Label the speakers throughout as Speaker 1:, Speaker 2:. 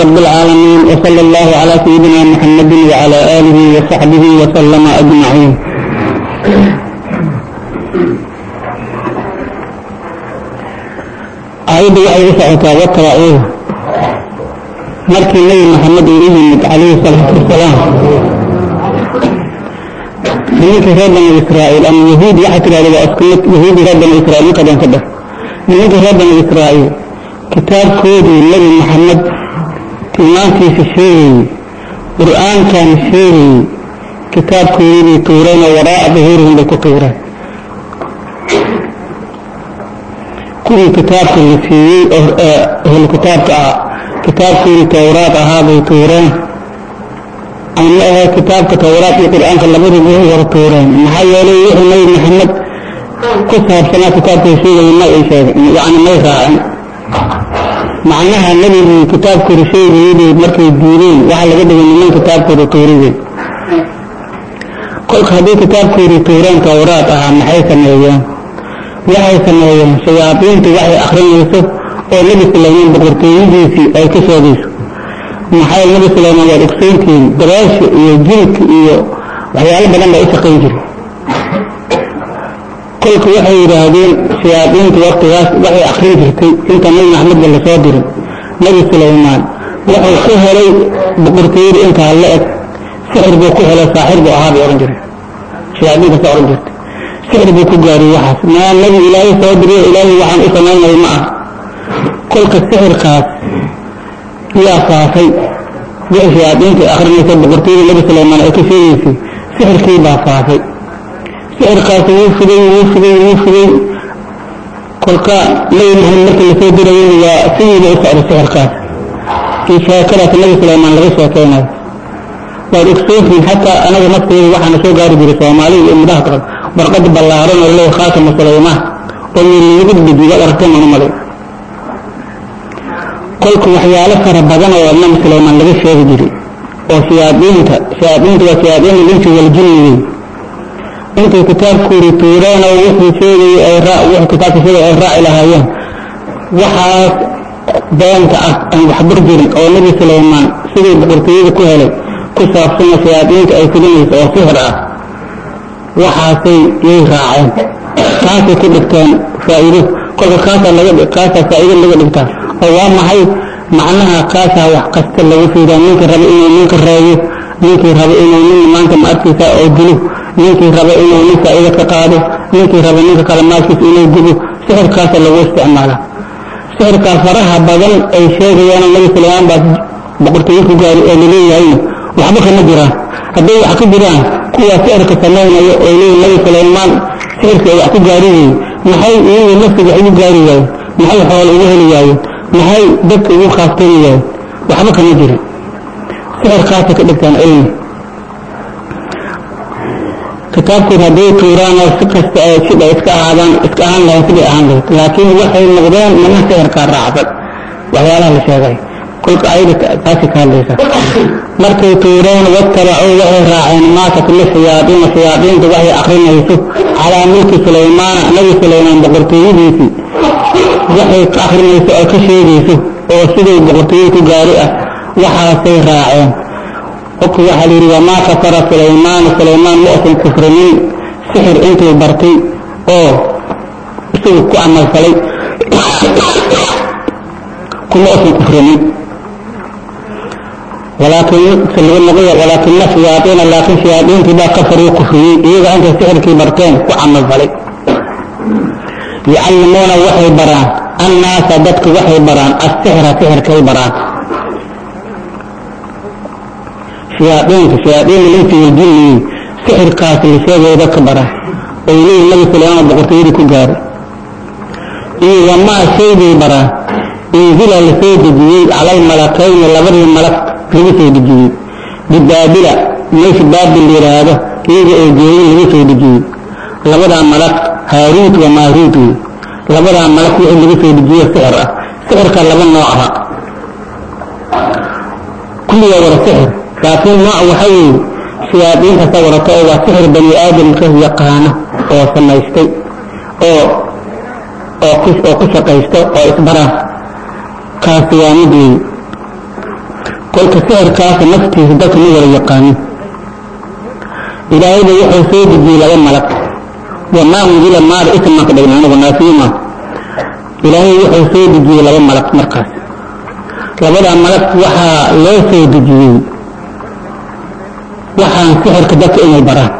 Speaker 1: رب العالمين وصلى الله على سيدنا محمد وعلى آله وصحبه وسلم أجمعين. أعيد وأوسعك وقرأوه مركي لي محمد وإيه عليه الصلاة والسلام. منك هذا من إسرائيل أم يهود يحكر على أسكنت يهود هذا من إسرائيل قد أنتبه. منك هذا من إسرائيل؟ كتاب كودي لي محمد tilmaantiisa sheegayey qur'aankan sheegayey kitaabkoodii bay tuureen oo waraaca duhuurihim bay ku tuureen kuwii kitaabka la siiyey oo ahlu kitaabka ah kitaabkoodii towraad ahaa bay tuureen. Ama ma ahe kitaabka towraad iyo qur'aanka labaduba way wada tuureen. Maxaa yeelay wuxuu nebi maxamed ku saabsanaa kitaabkay sheegayay ma ay sheegay yacni may raacin macnaha nebigii kitaabkooda sheegayay markay diideen waxaa laga dhigay niman kitaabkooda tuuriyey kolka haddii kitaabkoodii tuureen towraad ahaa maxay sameeyeen waxay sameeyeen shayaadiintu waxay akrinayso oo nebi sulaymaan boqortooyadiisii ay ka sheegayso maxaa nebi sulaymaan waad ogsoyntihiin dabaasha iyo jilka iyo waxyaalo badan baa u shaqayn jiray kolka waxay yidhaahdeen shayaadiintu waktigaas waxay akrin jirtay inta nebi maxamedba la soo dirin nebi sulaymaan. Wuxuu ku helay boqortooyada intaa la eg sixir buu ku helay saaxir buu ahaa bay ohan jireen. Shayaadiinta saa ohan jirtay. Sixir buu ku gaariyey waxaas maa nebi ilaahay soo diriyo ilaahay waxaan u samaynaya ma ah kolka sixirkaas yaa faafay. Wixii shayaadiinta akrinaysa boqortooyada nebi sulaymaan ay ka sheegaysay sixirkii baa faafay sixirkaas wuu fiday wuu fiday wuu fiday kolka nebi maxamed markii la soo dirayay waa sidiiba u socday sixirkaas iyo sheekadaas nebi sulaymaan laga sheekeynayo waad ogsoontihiin xataa anaga nafteeda waxaana soo gaari jiray soomaalida iyo mudaha kale barqad ballaaran oo leeyahay khaatama sulaymaan oo deji waad aragteen aan u kolka waxyaalo fara badan oo nabi sulaymaan laga sheegi jiray oo shayaadiinta shayaadiinta waa shayaadiin linki waljinni wey intay kitaabkoodii tuureen oo wuxuu sheegayay ay raa wuxuu kitaabka sheegay ay raaci lahaayeen. Waxaas beenta ah aan waxbar jirin oo nebi sulaymaan sidii boqortooyada ku helay ku saabsana shayaadiinta ay filinayso oo sixir ah waxaasay yay raaceen. Kaasay ku dhigteen faa'iido. Kolka kaasaa laga kaasaa faa'iido laga dhigtaa. Oo waa maxay? Macnaha kaasaa wax kasta lagu fiidaa ninkii raba inuu ninka reeyo ninkii raba inuu nin maanta ma arkaysaa oo dilo ninkii raba inuu nin faa'iido ka qaado ninkii raba ninka kale maalkiisa inuu gubo sixirkaasa lagu isticmaalaa sixirkaa faraha badan ay sheegayaan nabi sulaymaan baa boqortooyo ku gaari oo laleeyahayna waxba kama jiraan. Hadday wax ka jiraan kuwaa sixirka samaynayo oo leeyahy nabi sulaymaan sixirka ay wax ku gaari weye maxay iyagu nafsiga wax ugu gaari waayeen maxay xoolo ugu heli waayeen maxay dadka ugu khaastami waayeen waxba kama jirin. Sixirkaasay ka dhigtaan cilmi kitaabkood hadday tuuraan oo si kasta ay sida iska ahaadaan iska ahaan lahayn siday ahaan lahayd. Laakiin waxay noqdeen niman sixirkaa raacsan waxyaalaha la sheegay. Kolka ayada taasi ka hadlaysa. Markay tuureen watabacuu waxay raaceen maa tatlu shayaadiina shayaadiinta waxay akrinayso calaa mulki sulaymaana nabi sulaymaan boqortooyadiisii. Waxay ka akrinayso oo ka sheegayso oo siday boqortooyada ku gaari ah waxaasay raaceen حكم يحليري وما كفر سليمان سليمان مؤت الكفر من سحر أنت وبرتي. أو اسوه كو عمل كل كو مؤت الكفر من. ولكن سلغ النقية ولكن نفس يعطينا لكن في يعطين تبا كفر وكفرين أيضا أنت سحر كي برتين كو عمل فلي. يعلمون وحي بران الناس دتك وحي بران السحر سحر كي بران. Shayaadiinka shayaadiin linsi waljinni sixirkaas la sheegaya dadka bara oo leeyihi nabi sulaymaan boqortooyadii ku gaaray. Iyo wamaa shaybay baraan inzila la soo dejiyey calal malakayni labadii malag lagu soo dejiyey. Bibaabila meesha baabil yidhaahdo iyaga oo jeeyin lagu soo dejiyey. Labadaa malag haaruut wa maaruut wey labadaa malag wixii lagu soo dejiye sixir ah. Sixirka laba nooc aha kulligaa wada sixir laakiin nooc waxa weeye shayaadiinta sawirata oo waa sixir bani aadamka yaqaano oo samaystay oo oo oo ku shaqaysto oo isbaraan kaasi waa mid weeye kolka sixirkaasa naftiisa dadka ma wada yaqaanin ilaahayba wuxuu soo dejiyey laba malag wamaa unzila maar ismaan ka dhigna anagu naafiyuma ilaahay wuxuu soo dejiyey laba malag markaas. Labadaa malag waxaa loo soo dejiyey waxaan sixirka dadka inay baraan.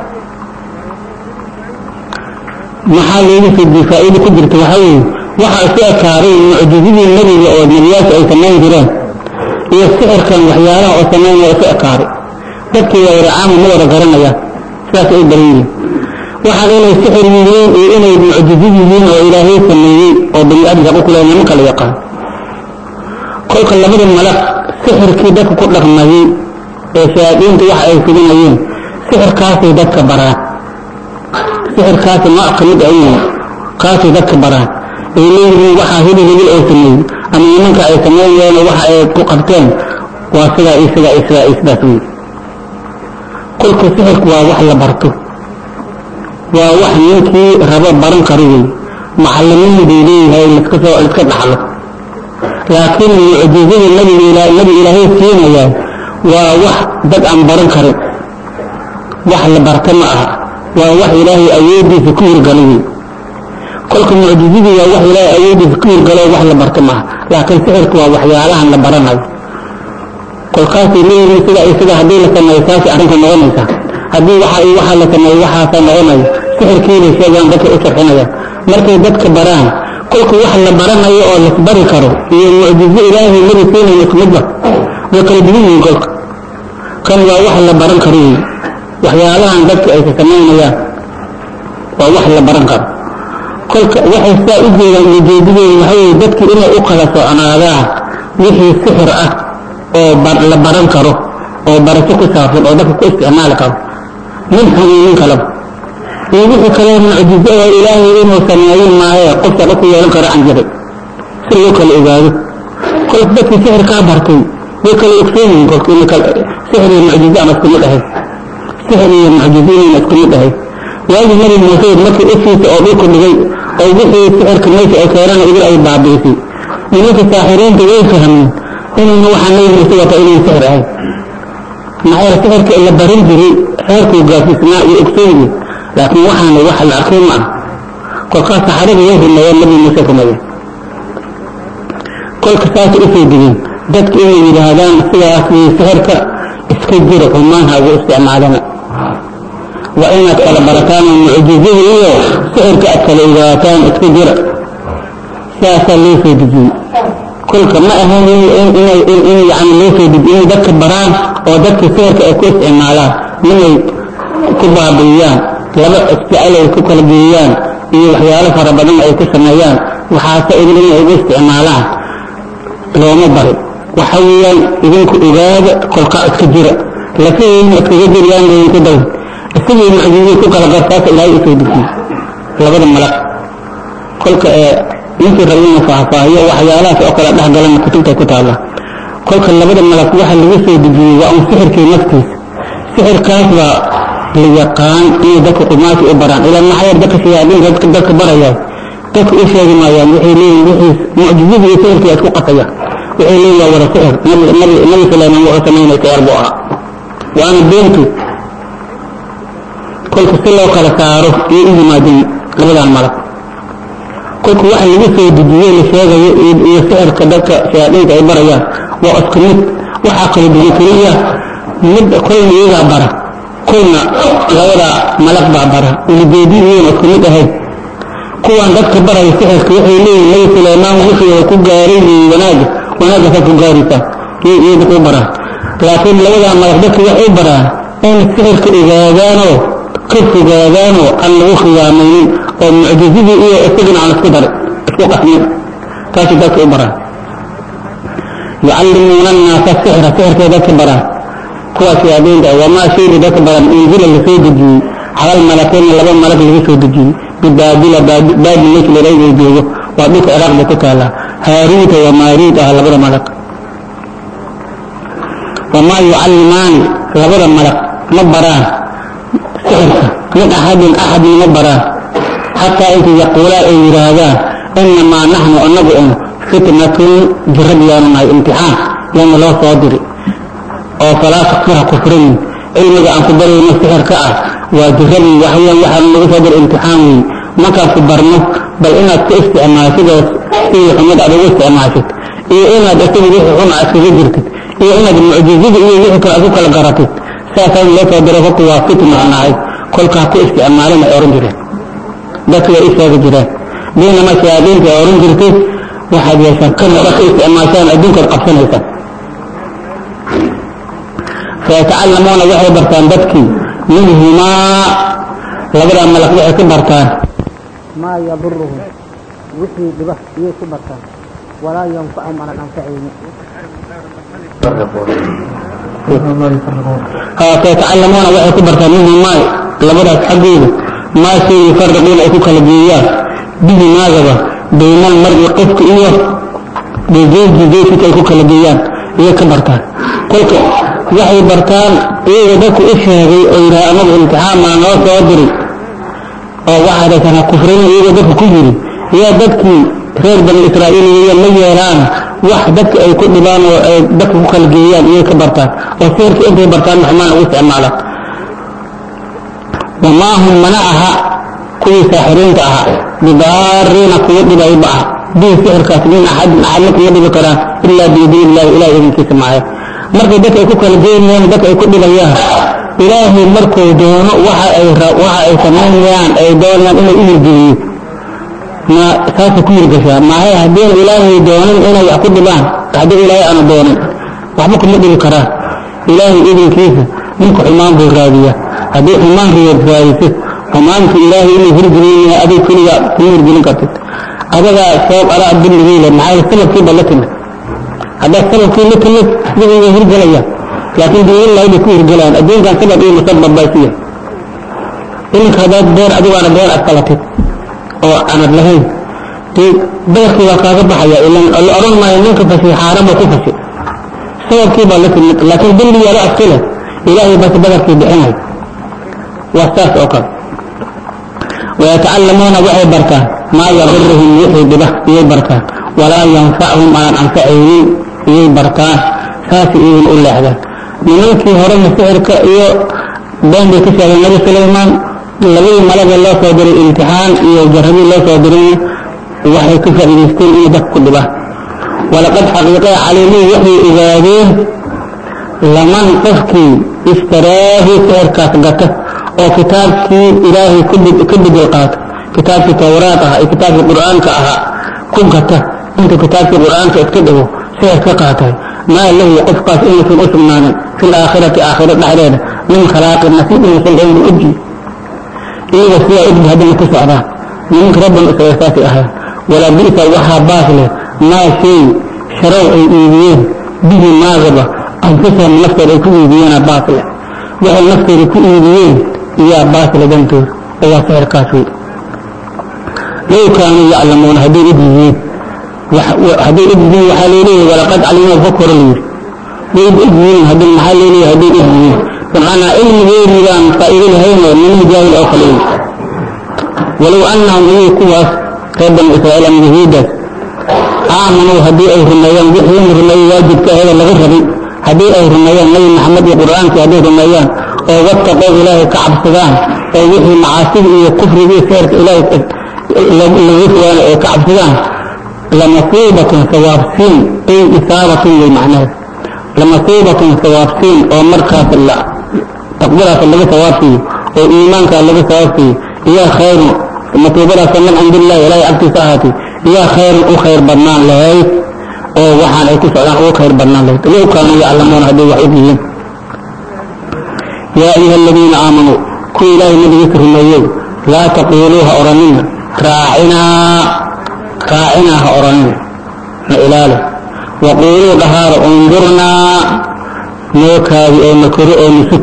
Speaker 1: Maxaa loogu soo dejiyey faa'iida ku jirta? Waxaa weeye waxaa isu ekaaday mucjizadii nebiga oo nebiyaasha ay samayn jireen iyo sixirkan waxyaalaha oo samaynaya isu ekaaday dadkii waa waracaama ma wada garanayaan sidaas ay baran yihiin. Waxaa inay sixir yihiin iyo inay mucjizo yihiin oo ilaahay sameeyey oo bani aadam shaqo kule lama kala yaqaan. Kolka labada malag sixirkii dadka ku dhaqmayey ee shayaadiinta waxa ay fidinayeen sixirkaasay dadka baraan sixirkaasi nooc ka mid ay kaasay dadka baraan ay leeyihiin waxaa hibil hibil oo sameeyey ama nimanka ay sameeyeen waxa ay ku qabteen. Waa sidaa iyo sidaa iyo sidaa iyo sidaas wey kolka sixirku waa wax la barto. Waa wax ninkii rabo baran karo wey macalimiin buu leeyahay liska soo liska dhaxlo. Laakiin mucjizada nabi ilaahay siinayaa waa wax dad aan baran karin. Wax la barta ma aha. Waa wax ilaahay awoodiisa ku hirgalo wey kolka mucjizadu waa wax ilaahay awoodiisa ku hirgalo wax la barta ma aha. Laakiin sixirku waa waxyaalahan la baranayo. Kolkaasay leeyihiin sida sida haddii la sameeyo saasi arrinta noqonaysa haddii waxa iyo waxaa la sameeyo waxaasa noqonayo sixirkiibay sheegaan dadka u markay dadka baraan kolka wax la baranayo oo lasbari karo iyo mucjizo ilaahay nabi siinayo isku midba way kala duwan yihiin kolka kan waa wax la baran karo wey waxyaalahan dadka ay ka samaynayaan waa wax la baran karo. Kolka waxay saa u jeedaan ujeedadooda waxa weye dadki inay u kala socnaadaan wixii sixir ah oo la baran karo oo barasho ku saabsan oo dadka ku isticmaali karo. Nin xun iyo nin kaleba iyo wixii kale mucjizo oo ilaahay inuu sameeyo maahe qof shaqo ku yeelan karo aan jiray si loo kala ogaado kolka dadkii sixir kaa bartay way kala ogsoon yihiin kolka in سهري المعجزة ما تكون لها سهري المعجزين ما تكون لها واجه من المصير ما إسي تأبوك اللي أو بخي السحر كميت أو سهران أو بلعي بعضيسي من وقت الساحرين تقول فهم ان نوحا ما سوى تأمين سهر هاي مع اول سهر كألا بريد هي حركوا قاسي سماء يأكسوني لكن وحا نوحا العقيم معه. كل خاصة حريب يوه النوال لم يمسكم عليه كل كساس إسي دين دكت إيه إلى هذا السهر كألا sixirka iska jira xumaan ha ugu isticmaalana waa inaad kala barataan oo mucjizada iyo sixirka aad kala ogaataan iska jira sidaasaa loo soo dejiyey kolka ma ahayn in yani loo soo dejiye inay dadka baraan oo dadka sixirka ay ku isticmaalaan minay ku baabi'iyaan laba isjecel ay ku kala waxa weeyaan idinku ogaada kolkaa iska jira. Lafihiina iskaga jiriyaan idinku daw isagii mucjizii ku kala gartaasa ilaahay u soo dejiyey. Labada malag kolka ee ninkii raba inuu faahfaahiyo waxyaalahaas oo kale dhex galan kutubtay ku taalla. Kolka labada malag waxa lagu soo dejiyey waa un sixirkii naftiisa sixirkaas baa la yaqaan inay dadka qumaasi u baraan. Ilaa maxaa yeer dadka shayaadiinka dadka barayaan. Dadka u sheegi maayaan waxay leeyihiin wixiis mucjizadii iyo sixirkii ay isku qasayaan waxay leeyihiin waa wada sixir nabi suleymaan wuxuu samaynay sixir buu ahaa waana beentu. Kolka si loo kala saaro iyo u yimaadeen labadan malag kolka waxa lagu soo dejiye la sheegayo iyo sixirka dadka shayaadiinka ay barayaan waa isku mid. Waxaa kala duwan keliya mid kolna iyagaa bara kolna labada malag baa bara. Ulijeediyuuna isku mid ahayn kuwan dadka baraya sixirka waxay leeyihiin nabi suleymaan wixii ku gaaray wanaaga wanaagasaa ku gaaraysaa iyo dadka u baraan laakiin labadaa malag dadka waxay baraan in sixirka ogaadaanoo ka fogaadaanoo aan lagu khiyaamaynin oo mucjizadii iyo isagana aan isku darin isku qasmin taasay dadka u baraan yucallimuuna annaasa sixra sixirkay dadka baraan kuwaas yaadiinta wamaa shayba dadka baran unzila lasoo dejiyey halal malakeyna laba malag lagu soo waa dhulka ciraaq bay ku taallaa haaruuta wa maaruut ah labada malag wamaa yucallimaani labada malag ma baraan. Sixirka min axadin axadna ma baraan. Xataa intay yaquulaan ay yidhaahdaan inamaa naxnu anagu un fitnatun jirad yaanu nahay imtixaan yaana loo soo diri. Oo falaa takfirha kufrin cilmiga aan ku barayno sixirka ah waa jiradii waxaweyaan waxaan lagu soo dir imtixaan wey markaan ku barno bal inaad ku isticmaashid oo sidii xumad aad ugu isticmaashid iyo inaad isaga wixii xun aad kaga jirtid iyo inaad mucjizada iyo wixii kale aad ku kala garatid saasaan loo soo diray kolku waa fitna nahay kolkaa ku isticmaalin ay oran jireen. Dadka way sheegi jireen. Baynama shayaadiinta ay oran jirtay waxaad yeeshaan kan ka isticmaashaan adduunkaad qabsanaysaan. Fayatacalamuuna waxay bartaan dadkii minhumaa labadaa malak waxay ku bartaan
Speaker 2: maa yaduruhum wixii dhiba iyay ku bartaan. Walaa yanfacum aanan anfacayni
Speaker 1: fayatacalamuuna waxay ku bartaan minhumaa labadaas xaggooda maa shay yufariquuna ay ku kala geeyaan. Bihi maagaba bayna almar'i qofka iyo bezeyji zeyfika ay ku kala geeyaan. Iyay ka bartaan. Kolka waxay bartaan iyaga dadku u sheegay oo yidhaha anagu imtixaan maa noo soo diri oo waxaadaysan ha kufrina iyaga dadku ku yiri yaa dadkii reer bani israa'iiliya ma yeelaan wax dadka ay ku dhibaan oo ay dadka ku kala geeyaan iyay ka bartaan oo sirka intay bartaan maxmaan ugu isticmaalaan wamaa hum mana aha kuwii saaxiriinta ahaa bidaariina kuwa dhibay ma aha bihi sixirkaas min axadin axadna kuma dhibi karaan ilaa biidni illahi ilahi idinkiisa maayo markay dadka ay ku kala geynayaan dadka ay ku dhibayaan ilaahay markuu doono waxa ay samaynayaan ay doonayaan inay u hirgeliyo. Ma saasay ku hirgashaa. Maahe haddiina ilaahay doonin inay wax ku dhibaan haddii ilaahay aanu doonin waxba kuma dhibi karaan. Ilaahay idinkiisa ninka xumaan buu raadiyaa. Haddii xumaan riyood raadisid xumaanka ilaahay inuu hirgelin adig keliga kuma hirgelin kartid. Adagaa sabab adaa dilligiile maxaa sababkiiba la timid haddaad sababkii la timid sidii way hirgelayaan laakiin biillahi bay ku hirgelayaan adduunkan sabab iyo musabab baa siya iminka haddaad beer adigaana beer aad qalatid oo aanad lahayn dee beerkii waa kaaga baxaya ilan la odhan maayo ninka fashi xaarama ku fashi sababkii baa la timid laakiin dilligii ada askile ilaahay bas badarkii bixinay. Waa saas oo kale. Wayatacalamuuna waxay bartaan maa yaduruhum wixii dhiba iyay bartaan walaa yanfachum aan anfacaynin iyay bartaan saasay idin u leexdaan nimankii horena sixirka iyo been bay ka sheegeen nabi sulaymaan labadii malaga loo soo diray imtixaan iyo jarrabii loo soo dirayna waxay ka faa'iidaysteen inay dadka ku dhibaan walaqad xaqiiqee calimuu waxay ogaadeen laman qofkii ishtaraahu sixirkaas gata oo kitaabkii ilaahay ka bedel qaata. Kitaabkii towraad ahaa iyo kitaabkii qur'aanka ahaa ku gata. Inta kitaabkii qur'aanka iska dhigo ka qaatay maa lahu qofkaas inuusan u sugnaanin fi laakhirati aakhira dhexdeeda min khalaaqin nasiibin shalcin buu ogyi iyaga sidaa ogyi haddana ku socdaan nimanka rabban isaga saasay ahayn walaa bi'sa waxaa baas leh maa shay sharow ay iibiyeen bihi maagaba anfusahum naftooda ay ku iibiyeena baas leh waxay naftooda ku iibiyeen iyaa baasila dantooda og yihiin haddi maxaa leeleeyahay hadday og yihiin bimacnaa cilmigeedibaan faa'iido lahaynoo niman jaahil oo kale wey walow annahum iyay kuwaas reer bani israa'iil ama yahuudaas aamanuu haddii ay rumeeyaan wixii in rumeeyey waajibka aheda laga rabay haddii ay rumeeyaan nabi maxamed iyo qur'aankii hadday rumeeyaan oo wattaqow ilaahay ka cabsadaan oo wixii macaasida iyo kufriga iyo seerka ilaahay lagu fogaana ay ka cabsadaan لمثوبة ثوابتين إن إثارة للمعنى. لمثوبة ثوابتين أو مرقات الله تقبلها في الله ثوابتين أو إيمانك الله ثوابتين يا خير مثوبرة صلى الله عند الله ولا يعطي ساعتي يا خير أو خير برنان لهيت أو وحان أي كسر أو خير برنان لهيت لو كانوا يعلمون هذه وحيدهم يا أيها الذين آمنوا كل إله من يكرهن لا تقولوها أرنين راعنا. Raacinaa raacinaa ha odhanina na ilaali. Waquuluu dhahaara undurnaa noo kaadi oo na koro oo nusug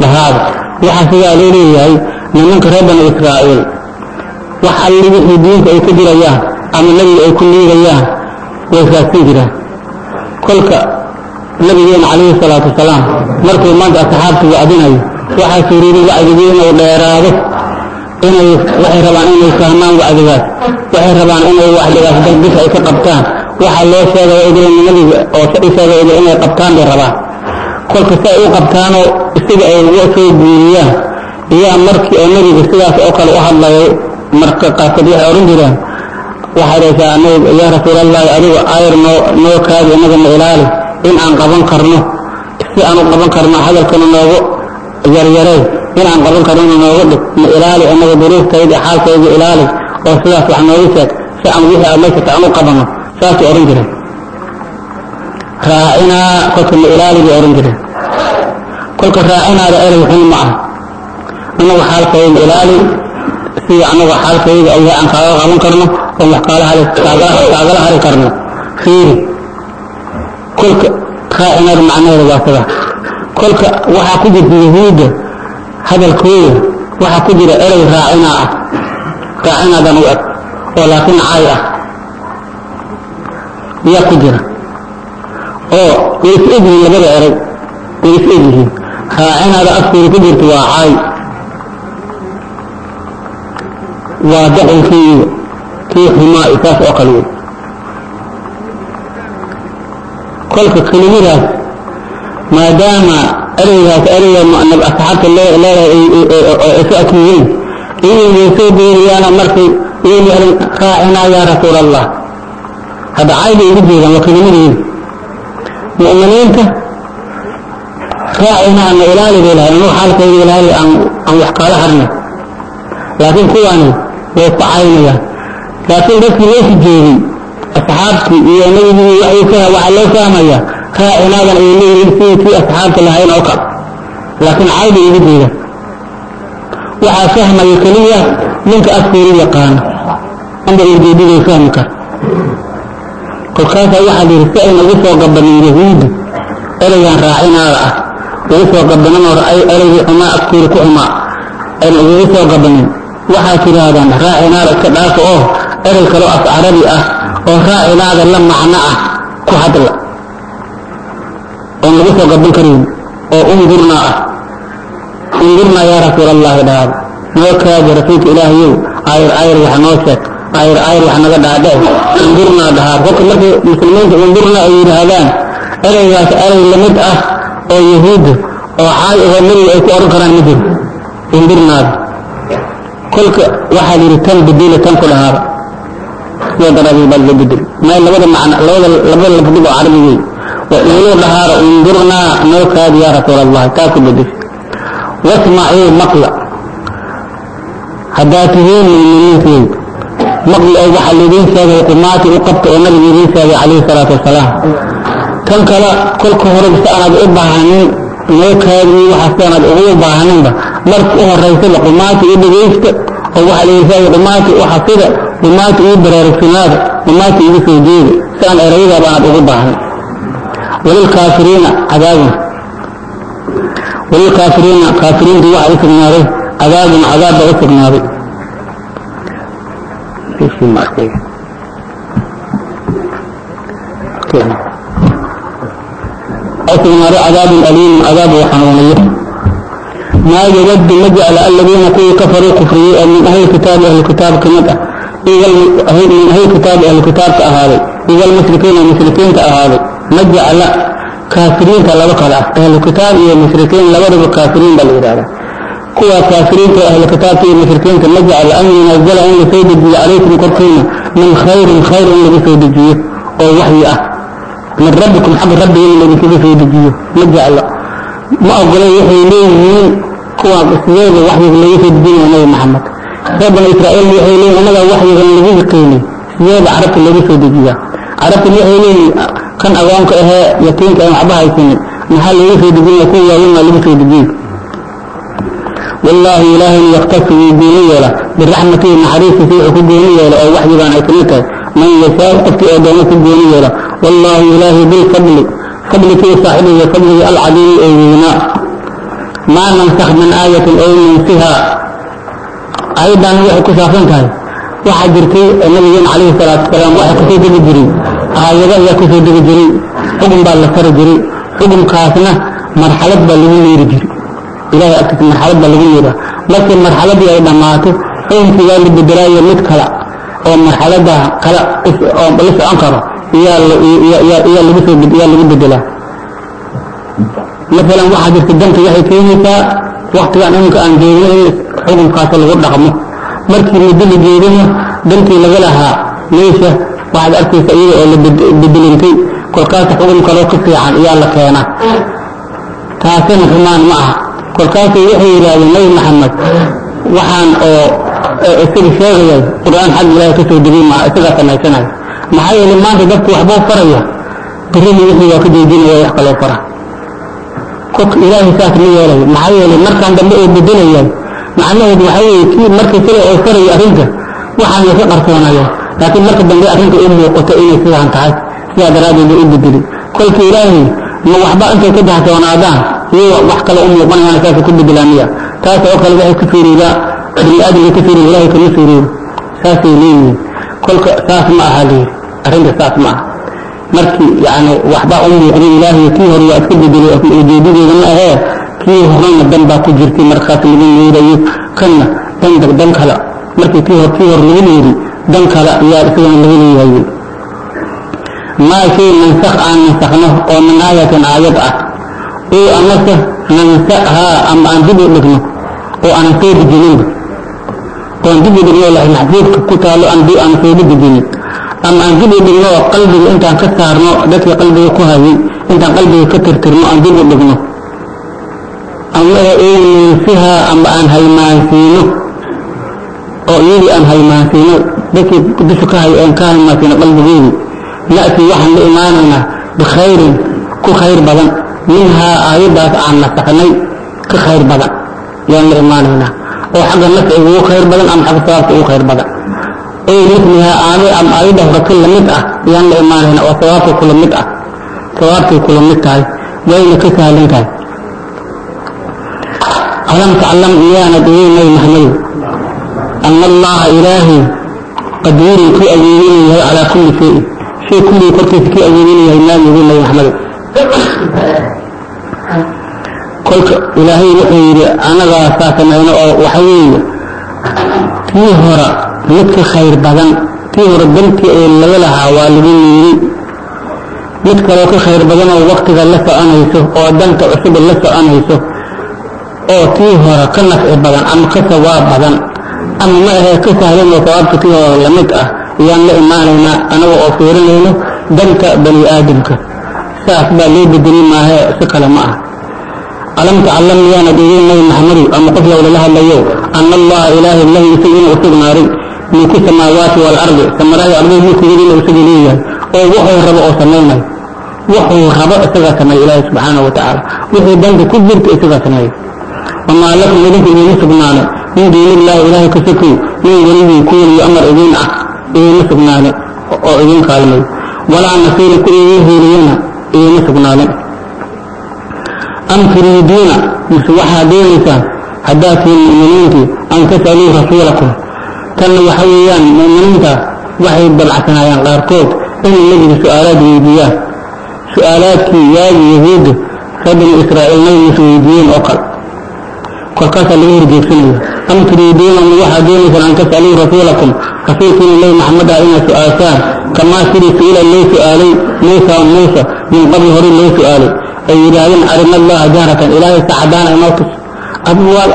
Speaker 1: dhahaada waxaa sidaa loo leeyahay nimanka reer bani israa'iil wax alli wixii diinta ay ku dirayaan ama nebiga ay ku liidayaan way raadsan jiraan. Kolka nabigeena calayhi salaatu wasalaam markuu maanta asxaabta wacdinayo waxaa suuriyey wacdigii inuu dheeraado waxdhigaas dalbis ay ka qabtaan waxaa loo sheegaya idilnimadii oo u sheegay idil inay qabtaan bay rabaan kolka si ay u qabtaanoo isaga ay uga soo guuriyaan iyaa markii oo nebiga sidaas oo kale u hadlayay marka qaarkood waxay odhan jireen waxay dhahaysaa nabiga yaa rasuulallahi adigu ayar noo noo kaadi inaga na ilaali in aan qaban karno si aan u qaban karno hadalkana noogu يريري. إن عن قرن كرون نوغد من إلالي أما بروف كيدي حال كيدي إلالي وصلاة وحنويسة فأم بيها أميسة تعمل قبنا فاتي أرنجر رائنا قلت من إلالي بأرنجر كل رائنا رأينا وحن معه. أنا وحال كيدي إلالي في أنا وحال كيدي أولي عن قرن قرن كرن والله قال هل تعقل هل كرن خير كل رائنا رمعنا رواسبه kolka waxaa ku jirta yahuudda hadalkooda waxaa ku jira erey raacinaa ah raacinaadan u eg oo laakiin caay ah yaa ku jira oo way is egyihiin labada erey way is egyihiin raacinaada afkooda ku jirta waa caay waa daqankii kii xumaa isaas oo kale kolka kelimadaas maadaama ereygaas ereyga asxaabta leedahay isu akiyeen iyagay soo beeriyaana markay iyay yidhahdeen raacinaa yaa rasuul allah hadda caybay ugu jeedaan waa kelimadeeda mu'miniinta raacinaa na ilaali bay lahay anuu xaalkayga ilaali aan wax kaala harnay laakiin kuwaani way ku caynayaan. Laakiin dadkii meesha joogay asxaabtii iyo nabigii waxaa loo fahmayaa raacinaadan ay leeyihiin sidii kii asxaabta lahayn oo kale laakiin caybay ugu jeedaan waxaa fahmaya keliya ninka afkoodu yaqaana amba ujeedaduu fahmi kara kolkaasaa waxaa la yidhi si ayna ugu soo gabanin yahuudda ereygan raacinaada ah. Ugu soo gabanin oo ereygii xumaa afkooda ku xumaa ayna ugu soo gabanin waxaad tidhaahdaan raacinaada iska dhaafa oo erey kaloo af carabi ah oo raacinaada la macno ah ku hadla soo gaban karayn oo undurnaa ah. Undurnaa yaa rasuul allahi dhahaada noo kaadi rasuulka ilaahayow ayr ayr wax noo sheeg ayr ayr wax naga dhaadhec undurnaa dhahaad kolka markay muslimiinta undurnaa ay yidhaahdaan ereygaas erey la mid ah oo yahuudda oo caay ahoo nebiga ay ku odhan karaan ma jiro. Undurnaada kolka waxaa la yidhi tan bedela tan ku dhahaada sida daraadii baa loo bedeli. May labada macno labada labada lafdig oo وإلو دهار انظرنا نوكاد يا رسول الله. تاكو بدش واسمعوا مقلع. هداتهين من المنسين مقلع وحلدين ساقه قماتي وقبت ونبي يدين ساقه عليه الصلاة والسلام. كان كلا كل كهرب سأنا بإبا عنين نوكادي وحسانا بإغوبا عنين مرك أهو الرئيس لقماتي إبا أو وحلدين ساقه قماتي وحسيدا قماتي إبا رسناد قماتي إبا سوجيد سأنا بعد إغوبا عنين وللكافرين عذاب. وللكافرين كافرين دي واحد النار عذاب عذاب وسط النار إيش المعصية وسط النار عذاب أليم عذاب وحنونية ما يود نجعل الذين كفروا كفريا من أهل الكتاب أهل الكتاب كمدة من أهل الكتاب أهل الكتاب كأهالي. إذا المشركين المشركين كأهالي. ma jecla kaafiriinta laba kale ah ahlukitaab iyo mushrikiin labadaba kaafiriin baa la yidhahdaa kuwa kaafiriinta ahlukitaabta iyo mushrikiinta ma jecla an yunazala in la soo dejiyo calaykum korkiina min khayrin khayr in lagu soo dejiyo oo waxyi ah. Min rabbikum xagga rabbiga in laginkaga soo dejiyo ma jeclo ma ogola waxay leeyihiin kuwaan sideeda waxyiga laga soo dejinaya nabi maxamed. Reer bani israa'iil waxay leeyihiin annagaa waxyigan lagu yiqiinin sideeda carabta laga soo dejiyaa. Carabtana waxay leeyihiin kan agoonka ahee yatiinka aan waxba haysanin. Maxaa lagu soo dejiya kuwa waaweyn waa lagu soo dejiye wallaahi ilaahayna yaktasu wuu gooni yeela biraxmatihi naxariistiisa wuxuu ku gooni yeela oo waxyibaan ay ka mid tahay. Man yashaa qofkii oo doono ku gooni yeela. Wallaahi ilaahay bilfadli fadlikii saaxibiga fadligii alcadiimi ee weynaa. Maa nansakh min aayatin ow nunsiha ayadan waxay ku saabsan tahay. Waxaa jirtay nabigeena calayhi salaatu wasalaam waxaa ku soo degi jiray aayado ayaa ku soo degi jiray xukun baa la fari jiray xukunkaasna marxalad baa lagu yeeri jiray. Ilahay agtiisa marxalad baa lagu yeeraa. Markii marxaladii ay dhammaato xukunkii waa la bedelaayo mid kale oo marxalada kale la socon karo yaa lagu bedelaa masalan waxaa jirta danta waxay keenaysaa waktigan iminka aan joogno in xukunkaas lagu dhaqmo. Markii muddo la joogana dantii laga lahaa meesha waxaad arkaysa iyada oo la bedelintay. Kolkaasa xukun kaloo ka fiican ayaa la keenaa. Taasina xumaan ma aha. Kolkaasay waxay yidhaahdeen nabi maxamed waxaan oo isaga sheegayay qur'aan xag ilaahay ka soo degay maa isagaa samaysanaya maxaa yeelay maanta dadku waxbuu faraya. Berrini wixii waa ka joojinaya wax kaloo fara. Kolka ilaahay saas ma yeelayo maxaa yeelay markaan dambe oo bedelayay macnaheedu waxaa weeye kii markii sila oo faraya arrinta waxaan laka qarsoonaya laakiin marka dambe arrinta u muuqato inay sidaan tahay sidaa daraaddeed u bedeli kolka ilaahay ma waxba intay ka dahsoonaadaan iyo wax kale u muuqanayaan saasa ku bedelaamiya taas oo kale waxay ku suuroodaa bini aadamka ka suurooda ilahay kama suuroodo saasay leeyihiin. Kolka saas ma aha layidhi arrinta saas ma aha. Markii yani waxba u muuqday ilaahay kii hore waa iska bedelay ujeedadeeda ma ahee kii horena dan baa ku jirtay markaas lagu leedayo kanna dan dan kale. Markii kii hor kii hore lagu leedi dan kale ayaa isagana lagu leeyahay. Maa shay aan nansakno oo min aayatin aayad ah. Oo amase nansakhaa ama aan dib u dhigno oo aanan soo dejininba oon dib u dhigno lahay maxfuudka ku taalo aan sooba dejinin. Ama aan dib u dhigno qalbiga intaan ka saarno dadkii qalbiga ku hayay intaan qalbiga ka tirtirno aan dib u dhigno. Ama nunsiha ama aan halmaansiino oo iyadii aan halmaansiino dadkii dusha ka hay aan ka halmaansiino qalbigeedii na'ti waxaan la imaanaynaa bikhayrin ku khayr badan. Minhaa aayaddaas aan nasaknay ka khayr badan. Yaan la imaanaynaa. Oo xagga nafciga ugu khayr badan ama xagga sawaabka ugu khayr badan. Oy milihaa aada ama aayadda hore ka la mid ah yaan la imaanaynaa oo sawaabka kula mid ah. Sawaabkay kula mid tahay wayna ka sahlan tahay. Alam taclam iyaanad iyo nabi أن الله إلهي قد يري كل أجيبينيه على كل شيء. شيء كل يكرتك كل أجيبينيه إلا مذين لي أحمد. قلت إلهي نحيري أنا غاساك معنا وحويني تيهورا لك خير بغن تيهورا بنتي أي اللي لها والدين لك لك خير بغن ووقت ذا لك أنا يسوه ودنت أسب لك أنا يسوه أو تيهورا كنف إبغن أم كتواب بغن ama ma ahee ka sahlan oo sawaabka tii hore lamid ah ayaan la imaanaynaa anaga oo fiirinayno danta bani aadamka saas baa loo bedeli maahee si kale ma ah alam taclam miyaanad idin nabi maxamedow ama qof lowlala hadlayo ana allaha ilaahay lahu isaga inuu usugnaaday milku samaawaati waalardi samarahi ardada milkigeeda inuu isaga leeyahay oo wuxuu rabo oo samaynayo wuxuu rabo isagaa sameeya ilaahay subxaanahu wa tacaala wixii danta ku jirta isagaa sameeya wamaa lakum idinku idiima sugnaane min duuni illaahi ilaahay ka sokoy min weliyin ku weliyo amar idiin ah. Idiima sugnaane oo idiin kaalmayo walaa nasiirin ku idiin hiiliyana idiima sugnaanin am turiiduuna mise waxaad doonaysaan haddaad tihiin mu'miniintii an tas'aluu rasuulakum. Tanna waxa weeyaan mu'miniinta waxay dabcsanayaan qaarkood in nabiga su'aalaad weydiiyaan. Su'aalaadkii yaagi yahuudda reer bani israa'iil nabi muuse weydiiyeen oo kale كركاتا اللي جيسين أم تريدون أن يحدون فلان كفعلوا رسولكم؟ خفيتون الله محمد علينا سؤالتان كما سري سئلا لي سؤالي موسى وموسى. من قبل هرين لي سؤالي أي إلهين أرم الله جارة. إلهي سعدان الموتس أبوال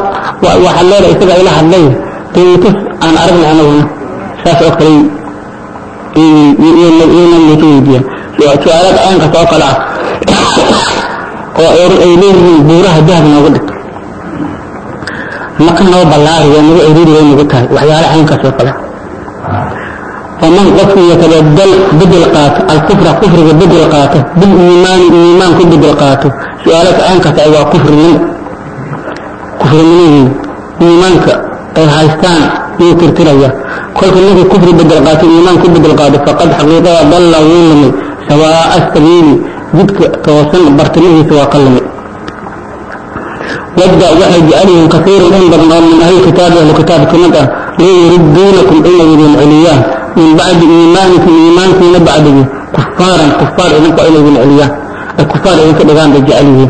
Speaker 1: وحلوا رئيسك إلى حدين تنتس أن أرم العنوان شاس أخرين يؤمن اللي تريدين سؤالات أنك توقع. العقل وأرئي لهم بورها الدهب نوغدك maka noo ballaari waa nagu ciriiri way nagu tahay waxyaala caynkaas oo kale faman qofkii yatabadal bedel qaato alkufra kufriga bedel qaato biliimaani iimaan ku bedel qaato su-aalada caynkaas ay waa kufrinimo kufrinimadiina iimaanka ay haystaan iyuu tirtiraya kolka ninkii kufri bedel qaato iimaan ku bedel qaato faqad xaqiiqada dalla wuu lumay sawaa'a sabiili jidka toosan يبدأ وحي بأليهم كثيرا انظر من أهل كتاب أهل كتاب كمدة ليردونكم إلا ذي عليا من بعد إيمانكم إيمانكم من بعد كفارا كفار إذنك إلا ذي عليا الكفار إذنك بغان بجعله.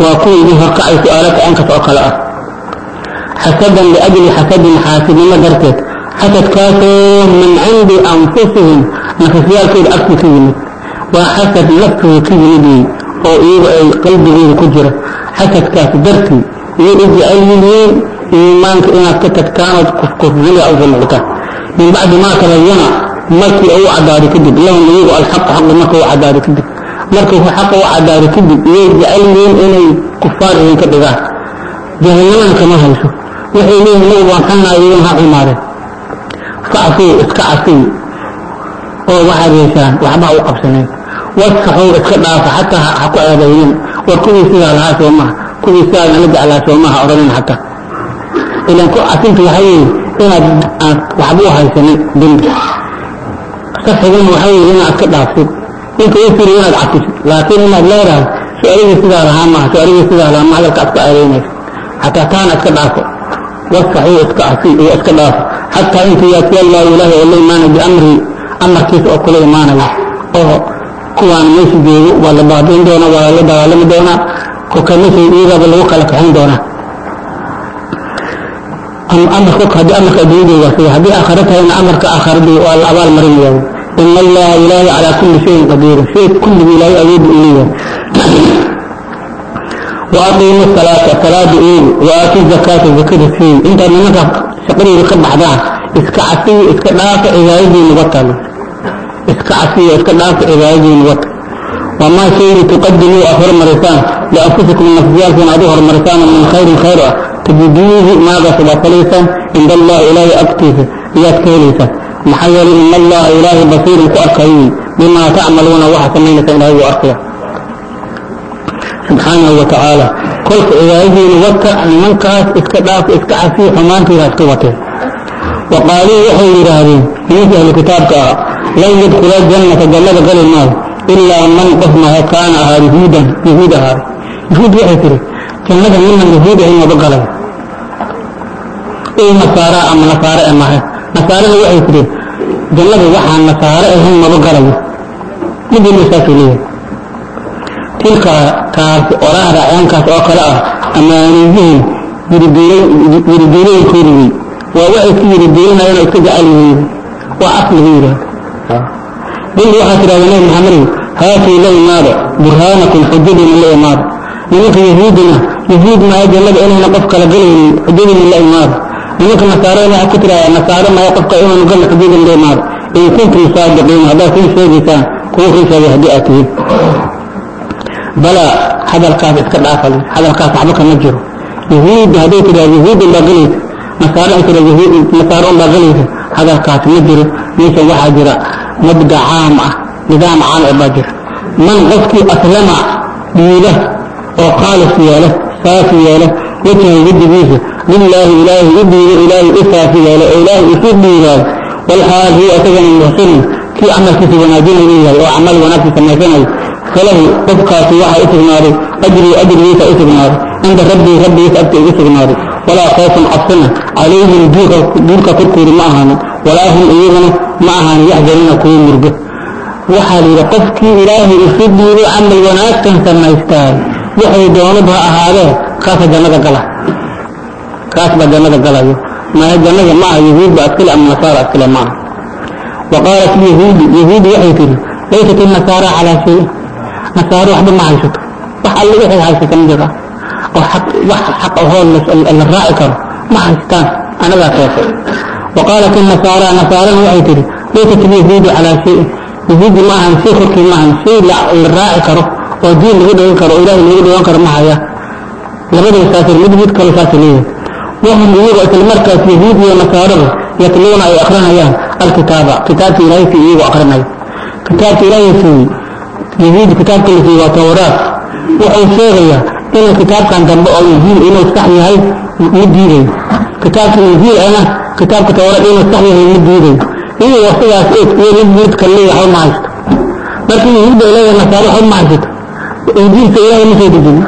Speaker 1: وأقول بها قعي سؤالك عنك فأقلأ حسدا لأجل حسد حاسد ما درتك. حسد كاثر من عند أنفسهم. نفسيات كيد أكثر كيد وحسد نفسه كيد قائل أي قلب غير كجرة حسب كات درتي. ويجي أي يوم إيمانك إن كتت كانت كفكف غير أو زمرتا من بعد ما تبين ملك أو عدار كدب. لهم يقول الحق حق ملك أو عدار كدب. ملك هو حق أو عدار كدب. ويجي أي يوم إن كفار غير كدب جهنم كما هل شو. وحي مين مو وحنا يوم ها عمارة فأفو اتكعفو وواحد يسان وحبا وقف سنين wasfaxuu iska dhaafa xataa ha ku eedaynin war kuwii sidaa lahaa soo maha kuwii sidaa nala jeclaa soo maha odhanin xataa ilan ku cafintu waxaa weeye inaad aad waxba u haysanin dembi safxiguna waxaa weeye inaad iska dhaafsid ninka u firi inaad cafisid laakiin inaad leedahay su-aaligii sidaa lahaa maaha su-aaligii sidaa lahaa ma hadalka iska eedaynaysa xataa taana iska dhaafo wasfaxuu iska cafi iyo iska kuwaan meesha joogo waa la baabiin doonaa waa la dagaalami doonaa kolka meesha iyagaba lagu kala kaxayn doonaa adduunyada waa sida haddii aakhara tahayna amarka aakharadii waa la abaal marinaya ina allaha ilaahi calaa kulli shayin qadiir shay kulligii ilaahay awoodu u leeyahay waaqiimu salaata salaada eegi waaatu zakaata zakada siiy intaad nimanka shaqadooda ka baxdaan iska cafiyo iska dhaafa cibaadadiina wata اسكعفية اسكعفية إلى الوقت. وما شيء تقدموا أخر مرتان لأفسكم النفسيات من أدوها المرتان من خير خيرة تجدوه ماذا سبقليسا إن الله إلهي أكتف يا كيليسا محيّل إن الله إلهي بصير كأكاين بما تعملون واحد من سنة هذه أخيرا سبحانه وتعالى. كل إلى هذه الوقت من كاس اسكعف اسكعفية حمان في هذه الوقت وقالوا يحيي الكتاب كهذا lan yadkhula jannata jannada gali maayo ilaa man qof maha kaana ahaa yahuudan yahuud ahaaday yahuud waxay tiri jannada niman yahuud ahayn maba galay ey nasaara ama nasaare e mahe nasaarada waxay tiri jannada waxaan nasaare ahayn maba galayo midina saasuu leeyahay tilka kaasi oraahda cayankaas oo kale ah amaaniyihiin yiridiilooyinkooda wey waa waxay ku yiridiilinayaan oo iska jecel yihiin waa af lagu bil waxaa tidhahda nabi maxamedow haatuu la imaada burhaanakum xujadiina la imaada nimanka yahuudina yahuud maayo jannada inayna qof kala galaynin xujadiina la imaada nimanka nasaarada waxaa ku tidhahdaa nasaare maayo qofka inaanu galna xujadiina la imaada in kuntum saadiqiin haddaad run sheegaysaan kuwa run sheegay haddii aad tihiin balaa hadalkaas iska dhaafal hadalkaas waxba kama jiro yahuud hadday tidhahdo yahuudun baa galaysa مسار أنت رجيه مسار الله غليه هذا القات مدري ليس وحجرا مبدع عام نظام عام عباجر من غفت أسلم بيله وقال فيا له فافيا له وجه يجد بيه لله إله إبني إله إفافيا له إله إفبني إله والحال هو أتجن المحسن كي عمل كي سوى ناجين إله وعمل ونفس سمع سنه فله تبقى في واحد إثر ماري أجري أجري إثر ماري cinda rabbii rabbigiisa agta ugu sugnaaday walaa khoofun cabsina calayhim duulka korkooda ma ahaanin walaa hum iyaguna ma ahaanin yaxzanuna kuwa murgo waxaa la yidhi qofkii ilaahay isu dhiibo camal wanaagsan samaystaan waxay doonaba ha ahaadee kaasa jannada gala kaas baa jannada galayo maaha jannada ma aha yahuud ba askale ama nasaara askale ma aha wa qaalat yahuudi yahuudi waxay tihi laysat inasaara calaa حق هون الرائقة ما حستان أنا لا كافر وقال كل نصارى نصارى وعيتري ليس تبي يزيد على شيء. يزيد ما عن شيء خطي ما عن شيء لا الرائقة ودين يريد ينكر وإله يريد ينكر ما هي لابد يسافر لابد يذكر يسافر وهم يوضع المركز يزيد ونصارى يتلون أي أخرى أيام. الكتابة كتابة إلهي في إيه وأخرنا كتابة إلهي في يزيد كتابة إلهي وتوراة. وحوشيغية inuu kitaabkan dambe oo injiil inuu sax yahay ma diiday kitaabka injiil ana kitaabka tawreed inuu sax yahay ma diiday inuu wasidaas og mid mid ka leeyahay ma haysto. Markii yahuudda leeyahay nasaaro xog ma haysato injiilka ilaahay ma soo dejin.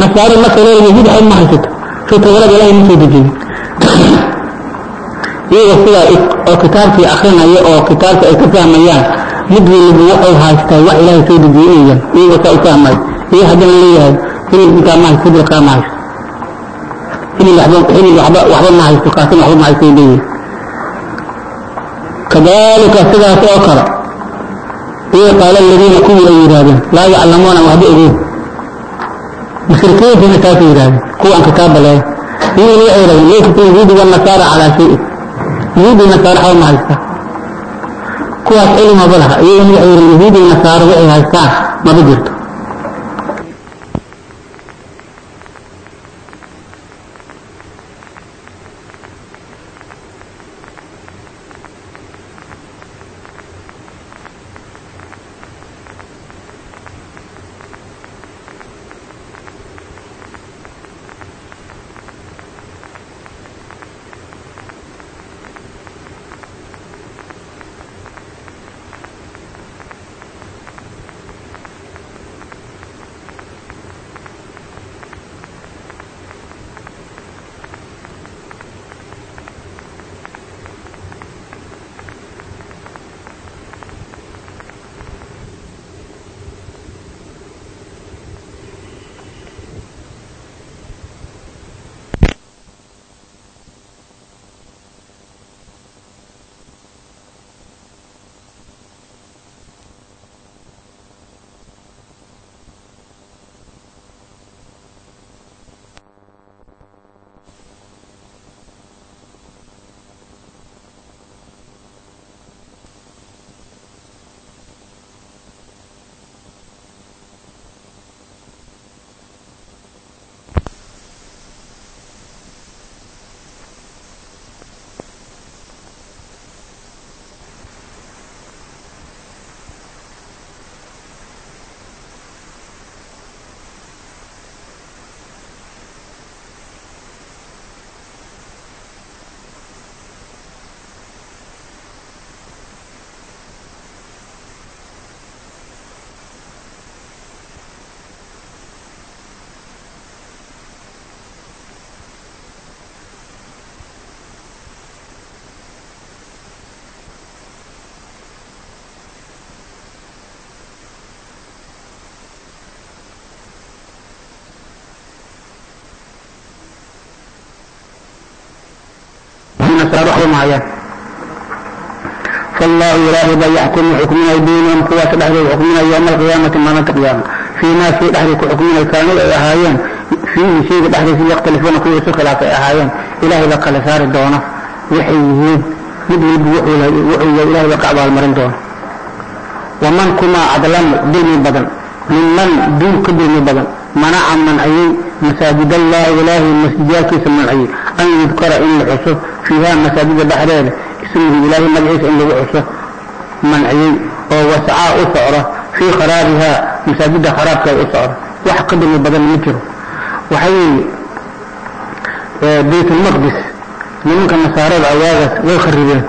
Speaker 1: Nasaaro marka leeyahay yahuud xog ma haysato soo tawreed ilaahay ma dejin. Iyagoo sidaa oo kitaabkii akrinaya oo kitaabka ay ka fahmayaan mid waliba wuxuu haystaa wax ilaahay soo dejiyay inuu yahay iyagoo saa u fahmay. Iyo haddana leeyahay hilib intaa ma haysto hilib kaa ma haysto hilib waxba hilib waxba waxba ma haysto kaasina waxba ma haysto leeyahay kadalika sidaas oo kale iyo qaala aladiina kuwii ay yidhaahdeen laa yaclamuuna waxba ogeyn mushrikiintiina taasay yidhahdeen kuwaan kitaabba leehay iyaguna waxay yidhahdeen laysat yahuudi wanasaara calaa shayin yahuudi nasaara xaw ma haysta kuwaas cilmaba laha iyaguna waxay yidhahdeen yahuudi nasaara ma hayaan فالله إلهي با يحكم حكمنا بينهم قوة دحري حكمنا يوم القيامة ما القيامة فيما شيء دحري حكمنا كانوا أهايان فيه شيء دحري في يختلفون كل شيء خلاف أهايان إلهي بقى لسار الدونة. وحيهين بوحي وحي إلهي بقى عبال المرين دونة. ومن كما عدلان دين بدن. ممن دون كدين بدن. منع من أي مساجد الله إلهي المسجدات من أي أن يذكر إن الحسو فيها مساجد بحرين اسمه إلهي مجعيس إن الحسو من أي ووسعاء أسعرة. في خرابها. مساجد خرابك أسعرة. وحقد من بدن مجره وحي بيت المقدس. لمنك النصارى العواغس ويخربين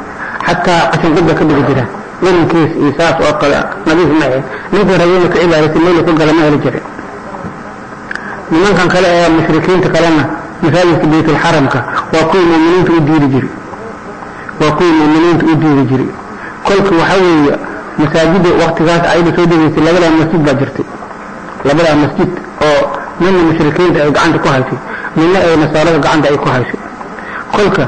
Speaker 1: حتى عشان قد كده جدا. من كيس إيساس وقل نبيه معي. نقدر يومك عبارة الليل كل قلمه لجري nimankan kale ee mushrikiinta kalena masaajidka baytulxaramka waa kuwii muuminiinta u diiri jiri waa kuwii muuminiinta u diiri jiri kolka waxa weeye masaajida waktigaas ayada soo degeysay labadaa masjid baa jirtay labadaa masjid oo nina mushrikiinta ay gacanta ku haysay nina ay nasaarada gacanta ay ku haysay kolka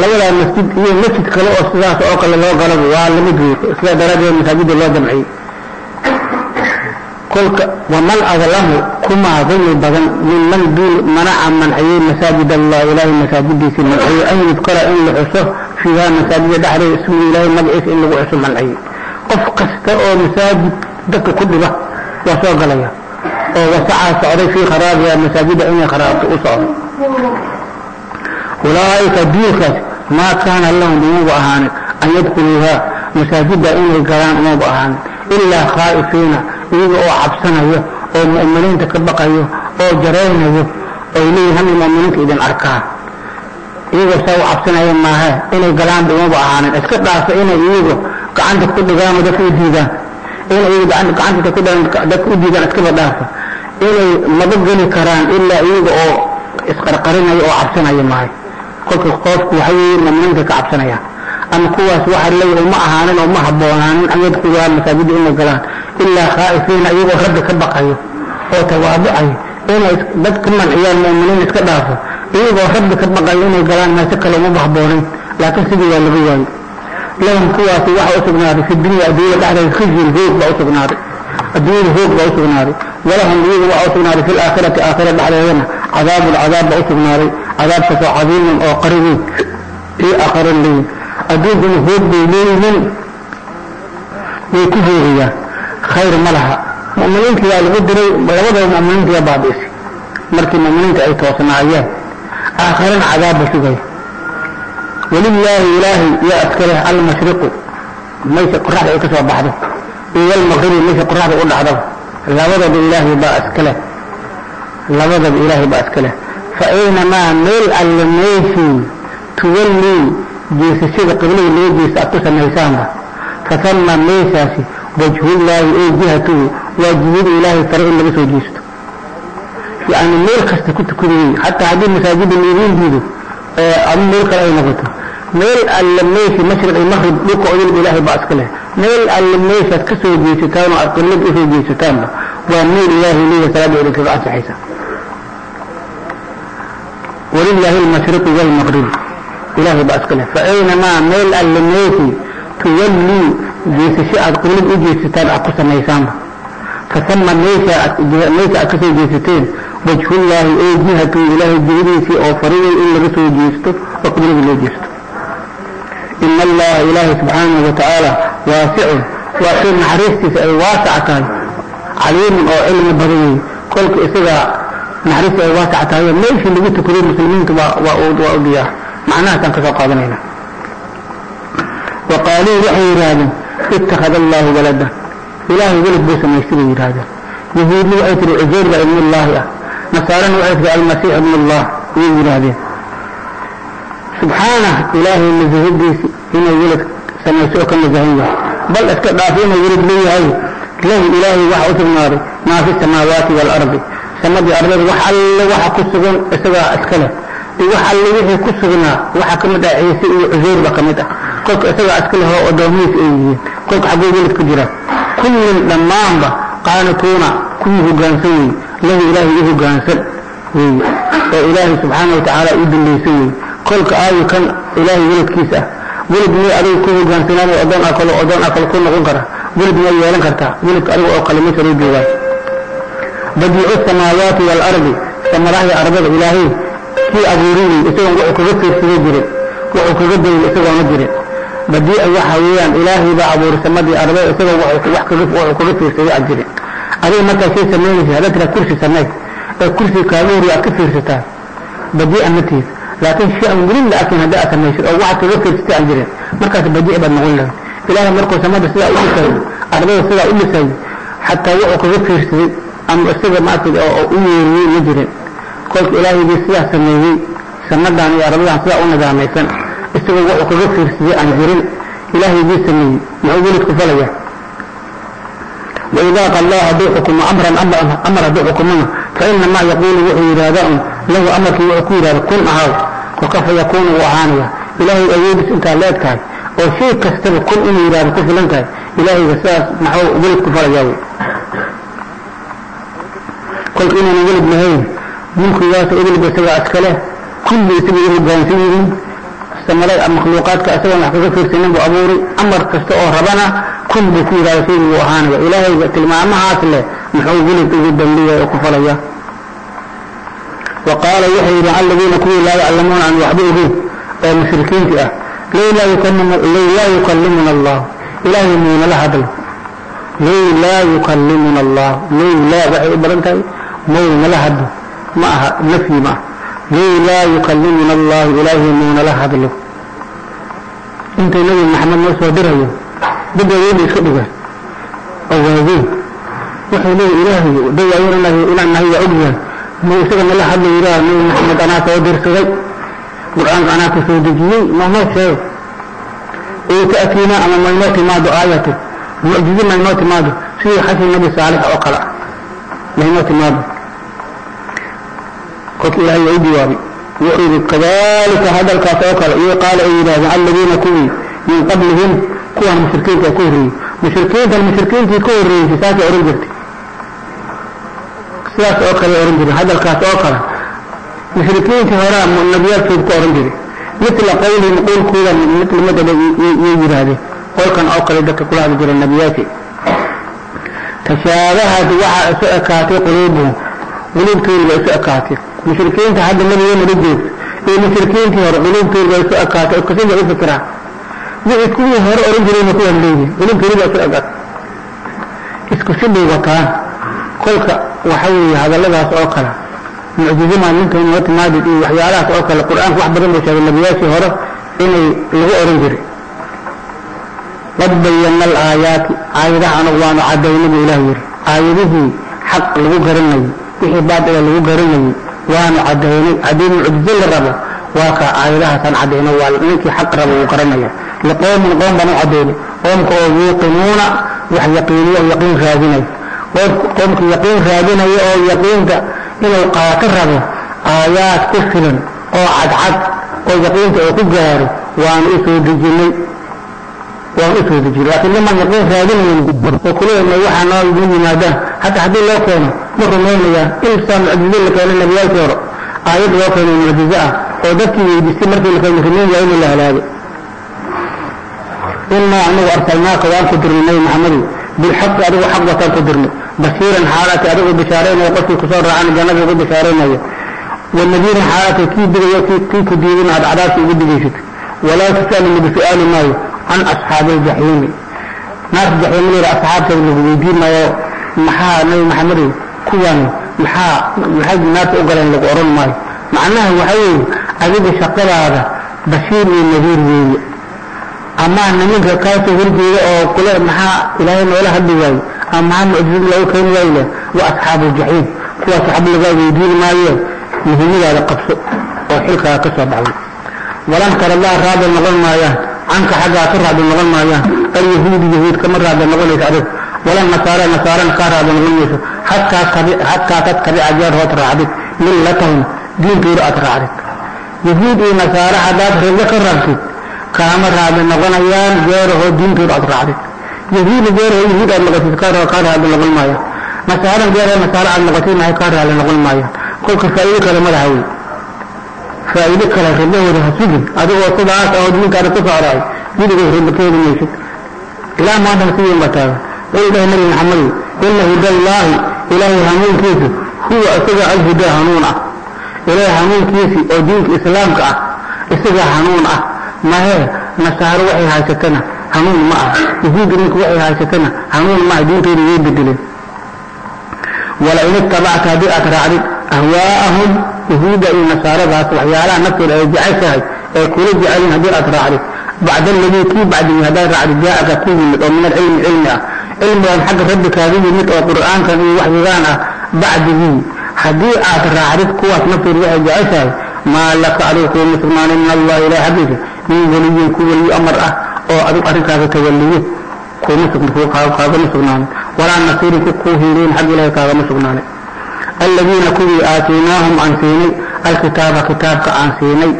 Speaker 1: labadaa masjid iyo masjid kale oo sidaas oo kale loo galaba waa lamid wey sidaa daraaddeed masaajida loo jamciyey kolka waman adlamu kumaa dulmi badan minman duul manaca manciyey masaajid allah ilaahay masaajidiisa manciyey an yudkara in la xuso fiiha masaajida dhexdeeda ismu ilaahay magaciisa in lagu xuso manciyey qof kasta oo masaajid dadka ku dhiba waa soo galaya oo wasacaa socday fii kharaabiha masaajida inay kharaabto u socdo ulaa'ika duulkaas maa kaana lahum umagu ahaanin iyaga oo cabsanayo oo mu'miniinta ka baqayo oo jaraynayo oy leeyihiin mu'miniinta idin arkaa iyagoo saa u cabsanaya maahe inay galaan umaba ahaanin. Iska dhaafo inay iyagu gacanta ku dhigaan oo dadka u diidaan. Inay iyagu gacanta ku dhigaan dadka u diidaan iskaba dhaafa inay maba geli karaan ilaa iyaga oo isqarqarinayo oo cabsanaya maahe kolka qofku waxa weeye mu'miniinta ka cabsanaya. Ama kuwaas waxa leeyahay uma ahaanin oo ma habboonaanin an yadkhuluha masaajida inay galaan إلا خائفين أيه ورد سبق أيه وتوابع أيه إلا بد كمان عيال مؤمنين اتكدافه أيه ورد سبق أيه وقالان ما لا مبحبورين لكن سيدي اللغيان لهم قواتي وحوث بناري في الدنيا أدوية بعد الخزي الهوك بعوث بناري أدوية الهوك بعوث بناري ولهم ليه وعوث بناري في الآخرة آخرة بعد هنا. عذاب العذاب بعوث بناري عذاب فتو عظيم أو قريب. أي آخر الليل أدوية الهوك بيليه من ويكفي غياه خير ملها مؤمنين كي يالغدري بلغدا مؤمنين كي يبادس مركي مؤمنين كي يتواصل معيه آخرا عذاب سبعي ولله إلهي يا أذكره على المشرق. ليس قراءة يكسوى بحضه إيه المغرب ليس قراءة يقول عذاب لابد بإلهي با أذكره لابد بإلهي با أذكره فإنما ميل الميسي تولي جيس الشيء قبله اللي يجيس أكتو سنة فثم ميساسي. وجه الله إيجيها تو وجه الله فرغ اللي بسو جيستو يعني الملكة كنت كنت حتى هذه المساجد اللي يرين جيدو آه، أم ملكة أي نغطو ميل اللمي في مشرق المخرب لك عدل الإله بأسك له. ميل اللمي في كسو جيستان وعقلب إسو جيستان. وميل الله ليه سلابه لك بأس حيسا ولله المشرق والمغرب. إله بأسك له. فأينما ميل اللمي في تولي ka soo jeesateen wajhullaahi ee jihatu ilaahay jihadiisii oo farigay in laga soo jeesto oo qiblada loo jeesto ina allaha ilaahay subxaanahu watacaala waasicun waa shay naxariistiisa ay waasac tahay caliimun oo cilmi badan wey kolka isaga naxariista ay waasac tahay meeshii lagu tukaday muslimiintu waa waa u diyaar macnahaasaan kasoo qaadanayna wa qaaluu waxay اتخذ الله ولده. إله ولد بيسا ما يشتري إرادة يهود له أيضا عزير لإبن الله نصارى له أيضا المسيح ابن الله. من إرادة سبحانه إله من زهود بيسا. هنا يولد سما يسوء كما زهوية بل اتكدافين يولد لي هاي. له إله وحوث النار ما في السماوات والأرض. سما دي أرض وحل وحكو السجن سوا أسكله وحل وحكو السجن وحكو مدى عيسي وعزير بقمده qof isaga aska leho odoomihiis ay yihiin. Qofka xagguu welid ku jira. Kullin dhammaanba qaanituuna kuwii hogaansan wey lahu ilaahay u hogaansan wey oo ilaahay subxaana watacaala u dambaysan wey kolka aayu kan ilaahay weladkiis ah. Welad miy adiga ku hogaansanaan odoon akalo odoon akalo ku noqon kara. Welad miya yeelan kartaa welidka adiga oo kale meesha loo joogaa badiicu samaawaati waalardi samadahda ardada ilaahay kii abuurin wey isagoon wuxuu kaga fiirsadoo jiray. Wuxuu kaga dayay isagoona jirin badiica waxa weeyaan ilaahay baa ardada isagoo wax kaga wuxuu kaga fiirsaday aan jirin. Adiga markaa shay samaynaysa haddaad tiraa kursi samey ee kursi kaaga aad ka fiirsataa. Badiica matiid laakiin shay aan welin la arkin haddii aad samaysid oo waxaad kaga fiirsatay aan markaas badiic baad noqon lahayd. Ilaahay markuu samada sidaa u dhisay ardada sidaa u dhisay xataa wuxuu kaga fiirsaday ama isaga maartid oo u yeeriyey ma jirin. Kolka ilaahaygii sidaa sameeyey samadan iyo ardadan sidaa u nidaamaysan استوى وكفر في أنجرين إلهي بيسمي معقول كفلية وإذا قال الله دعوكم أمرا أمرا أمرا دعوكم فإنما يقول وحي رادعهم له أمرك وعقول كل أهو وكف يكون وعانيا إلهي أيوب إنت لك وشيء كستر كل إن يراد كفر لك إلهي بساس نحو أقول كفلية كل إن يولد نهين من يواسع أقول بسبع أسكاله كل يسمي أقول بسبع سملاي المخلوقات كأسوا نحفظ في السنة وأبوري أمر كستأو ربنا كن بسي رأسين وحانا إلهي بأتلم أما حاصلة نحوظين تجد دمية وكفرية وقال يحيي مع الذين كوي لا يعلمون عن وحبه المشركين فيها. لي لا يكلمنا لي لا يكلمنا الله. لا يمون له هذا لي لا يكلمنا الله. لي لا بعيد برنتي مون له هذا ما نفي ما. هو لا يكلمنا الله إله من الله حبله أنت نبي محمد نفسه دره بده يولي خدقه أغاظه وحي له إلهي دي أورا له إلا أنه يعجزه ما يسكن الله حبله إله من محمد. أنا تودر سغي قرآن أنا تسود جيه ما هو شيء. وتأتينا أما ما يموت ما دعايته معجزين ما يموت ما دعايته سيحكي النبي صالح وقرأ ما يموت ما دعايته قلت إلى أي عدواني يؤيد كذلك هذا الكاثوكر قال إيه إلى مع الذين كوني من قبلهم كوى المشركين كوري مشركين فالمشركين في كوري في ساكي أورنجرتي سياسة أوكال أورنجري هذا الكاثوكر مشركين في هراء من في أورنجري مثل قوله نقول كولا مثل مدد يجر هذه. قول كان أوكال إذا كولا بجر النبيات. تشابهت وعسأكاتي قلوبهم. قلوب كولي وعسأكاتي quluubtooda baa isu ekaatay oo kasida u fikiraa wixii kuwii hore oran jirayna kuwaan leeyihin quluubtooda baa isu ekaatay isku sibay wataan kolka waxa weeye hadalladaas oo kale mucjizamaa ninkan noo timaadid iyo waxyaalahaas oo kale qur-aanka wax badan buu sheegay nebiyaashii hore inay lagu oran jiray qad bayana alaayaati aayadaha anagu waanu cadaynay buu ilaah yidhi aayadihii xaq lagu garanayay wixii baatila lagu garanayay waanu cadaynay haddii mucjizo la rabo waa ka aayadahaasaan cadayno waa ninkii xaq rabo uu garanaya liqowmin qoom baan u cadaynay qoomka oo yuuqinuuna wax yaqiiniyo oo yaqiin raadinaya qoomka yaqiin raadinaya oo yaqiinta inuu qaato rabo aayaad ku filan oo cadcad oo yaqiinta oo ku gaaro waanu u soo dejinay waan u soo dejiyey laakiin niman yaqiin raadinayn oo مرمانية إنسان عجزين لكي أنه نبيان كورا آيات وقفين المعجزاء ودكي يستمرتين لكي مرمانية يوم الله لابي إما أنه أرسلناك وأنك درمي محمد. بالحق أدو حق وطاك درمي بصيرا حالك أدو بشارين وقفتي كسور عن جانب يقول بشارين أيه والنذير حالك كي دقية كي كي كديرين عد عداسي قد جيشت ولا تسألني بسؤال ماي عن أصحاب الجحيمي ناس جحيمي لأصحاب كي يدير ما يو محا نبي كوان محا محاج ناس أقرن لقرن ماي معناه وحيد أجد شقرا هذا بشير ونذير ذي أما أن منك كاس غربي كل محا إلهي ولا حد ذي أما أن أجزل له كل ليلة وأصحاب الجحيم كوا صحاب الغاب يدين ماي مهمي على قبصه وحلقها قصة بعض ولم ترى الله رابع مغل مايا عنك حاجة أسرع بمغل مايا اليهود يهود كمر رابع مغل يتعرف ولم نصارى نصارى نقار رابع مغل حتى حتى تكري أجر وترعبت من لتهم دين طول أترعبت يهود ونصارى حدات رزق الرجل كام رعب النغن أيام جاره دين طول أترعبت يهود جاره يهود المغسيس كار وكار رعب النغن مايا. نصارى جاره نصارى المغسيس ماهي كار رعب النغن مايا. كل كفاية كلمة هاي فائدة كلمة هاي هو رحسيك هذا هو صداعات أو دين كارتو فاراي يدي هو رحسيك لا ما نحسيهم بتاعه إلا من الحمل كل هدى الله إله همون كيسي. هو أسجع الهدى هنونة إله همون كيسي. أدينك إسلامك أسجع هنونة ما هي؟ نسهر وحي هاشتنا هنون معه يزيد منك وحي هاشتنا هنون معه دين تيري يبدلين ولئن اتبعت هذه أكراري أهواءهم يزيد إلى نسهر بها صلحي على نفسه لأجعيشها يقول جعلين هذه أكراري بعد الذي كي بعد هذا الرعي جاءك كل من العلم علمها. علم أن حق ربك هذه ميت أو قرآن كان يوحيدان بعده حدي أترى عرف قوة نفر لها جعثة ما لك أروك ومسلمان إن الله إلى حبيك من ولي كولي أمر. أه أو أروك أريك هذا تولي كومسك مفوق هذا مسلمان. ولا نصير كوهيرين حق الله هذا مسلمان. الذين كوي آتيناهم عن سيني. الكتاب كتابك عن سيني.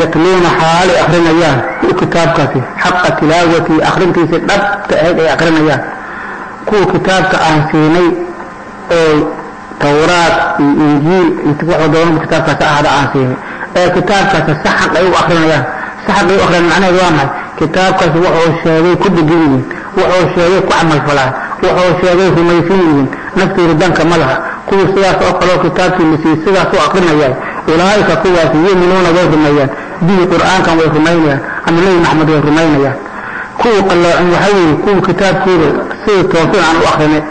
Speaker 1: Yatluuna xaalay akrinayaan kuwa kitaabkaasi xaqa tilaawatii akrintiisa dhabta ahayd ay akrinayaan kuwa kitaabka aan siinay oo tawraad iyo injiil doonaba kitaabkaasi ahada aan siinay ee kitaabkaasi si xaq ay u akrinayaan si xaq ay u akrinayaan macnaheedu waa maxay kitaabkaasi wuxuu sheegay ku degan yihiin wuxuu sheegay ku camalfalaan wuxuu sheegay rumaysan yihiin naftooda danka ma laha kuwa sidaas oo kaleo kitaabkii la sidaas u akrinayaan ulaa'ika kuwaasi yuminuuna way rumeeyaan bihi qur'aankan way rumaynayaan ama nebi maxamed way rumaynayaan kuwa qalloocan waxaa weeye kuwa kitaabkooda sida toosan aan u akrinay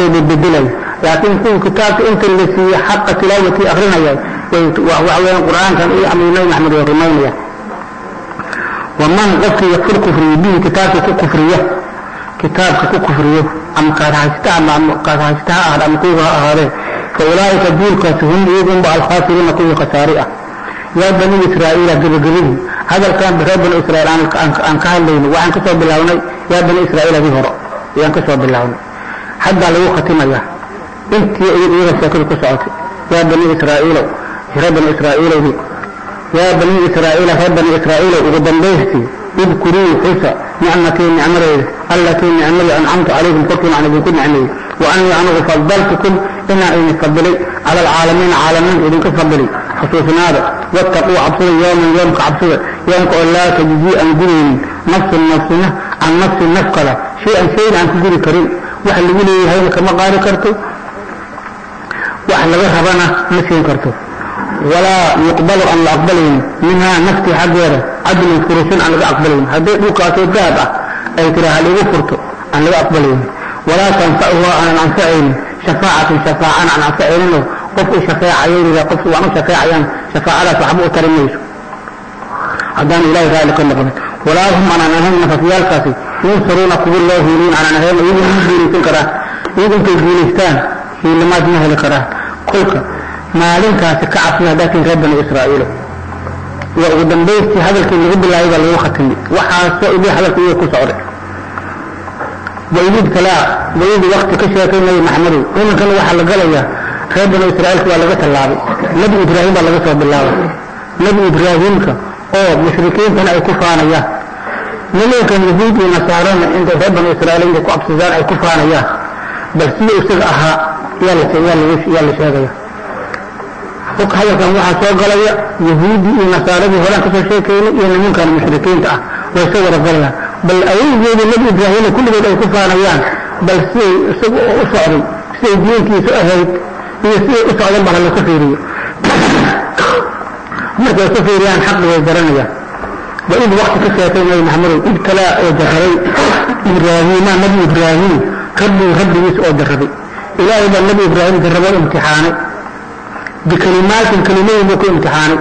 Speaker 1: oo bedbedelaya laakiin kuwa kitaabka inta la siiyey xaqa tilaawatii akrinayaan waxa weeyaan qur'aankan iyo ama nebi maxamed way rumaynayaan waman qofkii yakfur kufriyo bihi kitaabka ku kufriyo kitaabka ku kufriyo ama kaadhaysta ama kaadhaysta فأولئك الدول كاتهم يؤمن بعض الخاسرين كل خسارية يا بني إسرائيل قلقلهم هذا الكلام بخير بني إسرائيل عن كهلين. وعن كتب الله يا بني إسرائيل ذي هراء وعن كتب الله حتى لو ختم الله انت يغسكر كسعاتي يا بني إسرائيل. رب إسرائيل. ذي يا بني إسرائيل. رب إسرائيل. رب ليهتي اذكروا حسى نعمتين نعمل التي نعمل أنعمت عليهم. فكروا عن ذي كل نعمل وأني أنا فضلتكم إنا إني فضلي على العالمين عالمين إذن تفضلي. خصوصا هذا. واتقوا عبد يوم يوم عبصر يوم قول الله تجزي أن قلن نفس النفسنا عن نفس النفقلة شيئا سيئا عن تجري كريم. وحل قلن يهيل كما قال كرتو. وحل ذهبنا نسين كرتو. ولا يقبل أن أقبلهم منها نفس حقيرة. عدل فرسين أن أقبلهم هذا بقاتل ذهب أي ترى هل يغفرته أن أقبلهم ولا تنفعه عن العنسائل شفاعة شفاعة عن العنسائل قف شفاعة يوري قف وعن شفاعة يان شفاعة لا تحبوه ترميس عدان إله ذلك النظر ولا هم عن نهي نفسيال فاسي ينصرون قبول الله يهيرون عن نهي يجب من دين تنكرا يجب في دين استان لما دينه لكرا كلك ما لين كاسي كعفنا ذاك ربنا إسرائيله وقدم بيستي هذا الكلمة. الله يبقى لو ختمي وحاسو إبي هذا الكلمة. كسعره waidid kalaa waidi wakti ka sheekay nabi maxamedow imankana waxaa la galayaa reer bani israa'iilka waa laga tallaabay. Nebi ibraahim baa laga soo bilaabay. Nebi ibraahimka oo mushrikiintana ay ku faanayaan nimankan yahuud iyo nasaarana intay reer bani israa'iil intay ku absadaan ay ku faanayaan bal sida isaga ahaa yaa la yaa la sheegaya og hadalkan waxaa soo galaya yahuudii iyo nasaaradii horaan ka soo sheekaynay iyo nimankan mushrikiinta ah way soo wada galayaan bal awowgeedii nebi ibraahimna kulligood ay ku faanayaan bal siday isaga oo u socday siday diinkiisu ahayd iyo siday u socdan baa laku fiiriyo markay ku fiiriyaan xaqi way garanayaan wa id wakti ka sheekay nabi maxamedow ibtalaa oo jarrabay ibraahiima nebi ibraahim rabbii rabbigiis oo jarrabay ilaahay baa nebi ibraahim jarrabo imtixaanay bikalimaatin kelimooyin buu ku imtixaanay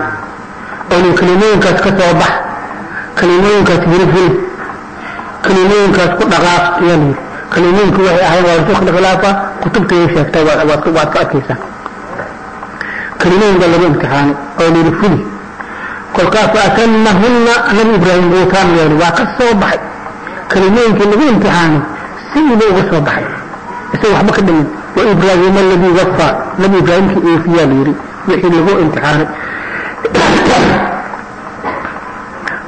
Speaker 1: oonu kelimooyinkaas ka soo bax kelimooyinkaas hirifil kelimooyinkaas ku dhaqaaq ayaa layidhi kelimooyinku waxay ahayn waa rasuulka khilaafa kutubtay sheegtay waad ka arkaysaa. Kelimooyin baa lagu imtixaanay oo layidhi fuli kolkaas faatamahunna nabi ibraahim buu taam yeelay waa ka soo baxay. Kelimooyinkii lagu imtixaanay sidiiba uga soo baxay. Isaga waxba ka dhimin wa ibraahim aladii wafaa nabi ibraahimkii oofiyaa layidhi wixii lagu imtixaanay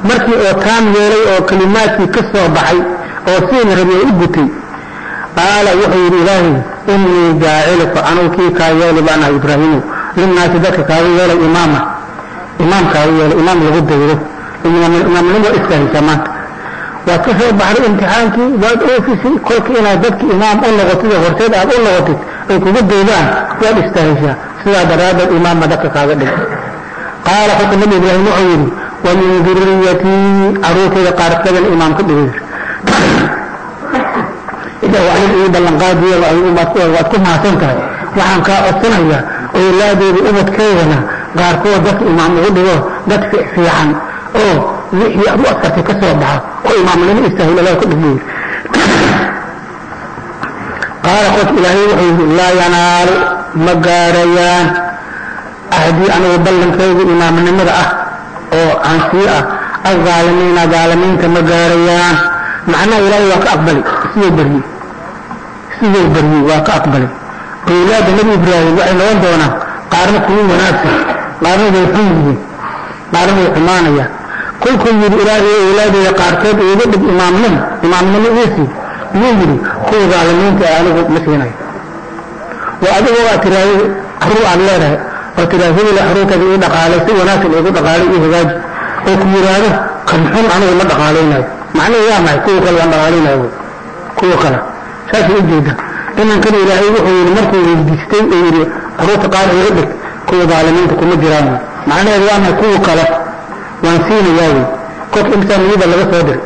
Speaker 1: markii oo taam yeelay oo kelimaadkii ka soo baxay oo sidiina rabi u gutay qaala wuxuu yidhi ilaahay inii jaaciluka anugu kii kaa yeeli baan ahay ibraahiimow linnaasi dadka kaaga yeelay imaama imaam kaaga yeelay imaam lagu daydo imaamnimo istaahisa maanta. Waad ka soo baxday imtixaankii waad oofisay kolka inaad dadki imaam u noqotid oo horseed aad u noqotid ay kugu daydaan waad istaahishaa sidaa daraaddeed imaamma dadka kaaga dhig qaala kolka nabi ibraahim wuxuu yidhi wa min duriyatii caruurtayda qaarkadan imaam ilah wax ii ballanqaadiyo waad ku mahadsan tahay waxaan kaa codsanayaa awlaadeeda ubadkeydana qaarkood dadka imaam ugu dhigo dad fiican oo wixii aad u adkartay ka soo baxa oo imaamnimo istaahil allah ku dhigbuy qaala qod ilaahay wuxuu yidhi laa yanaalu ma gaarayaan ahdii anigu ballankaygu imaamnimada ah oo cansii ah azaalimiina zaalimiinta ma gaarayaan macnaha ilaahay waa ka aqbalay siduu baryey siduu baryey waa ka aqbalay awlaadda nebi ibraahim waxay noqon doonaan qaarna kuwa wanaagsan qaarna way xun yihiin qaarna way xumaanayaan. Kolkuu yidhi ilaahay awlaadeeda qaarkood iiga dhig imaamnimo imaamnimo iisii iyuu yidhi kuwa zaalimiinta ee anigu ma siinayo waa adigoo aad tiraahdo carruur aad leedahay oo hebel caruurtaada ii dhaqaalay si wanaagsan iigu dhaqaalay ii hagaaji oo ku yidhaahdo kan xun anigu ma dhaqaalaynayo macnuhu waa maxay? Kuwa kale waan dhaqaalaynayo kuwa kale. Saasay ujeeda inankana ilaahay wuxuu yidhi markuu weydiistay oo yidhi carruurta qaar iiga dhig kuwa zaalimiinta kuma jiraan. Macnaheedu waa maxay? Kuwa kale. Waan siinayaa wey. Kolka intaa niyada laga soo diray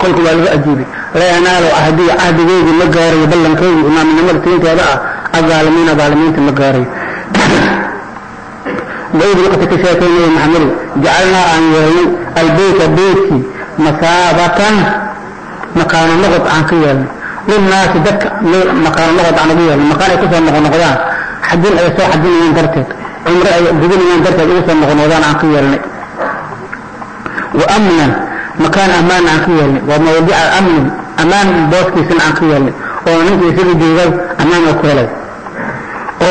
Speaker 1: kolka waa laga ajiibay laa yanaalo ahdiya cahdigeydii ma gaarayo ballankeygi imaamnimada tiinteeda ah azaalimiina zaalimiinta ma gaarayo sheekay nabi maxamedow jacalnaa aan yeelnay albeyta beytkii masaabatan makaano noqod aan ka yeelnay linnaasi dadka makaano noqod aan ugu yeelnay makaan ay kusoo noqonoqdaan xajin ay soo xajinayaan darteed cumre ay gudinayaan darteed ugu soo noqonoqdaan aan ka yeelnay wa amnan makaan ammaan aan ka yeelnay waa mawdica amnin ammaan booskiisana aan ka yeelnay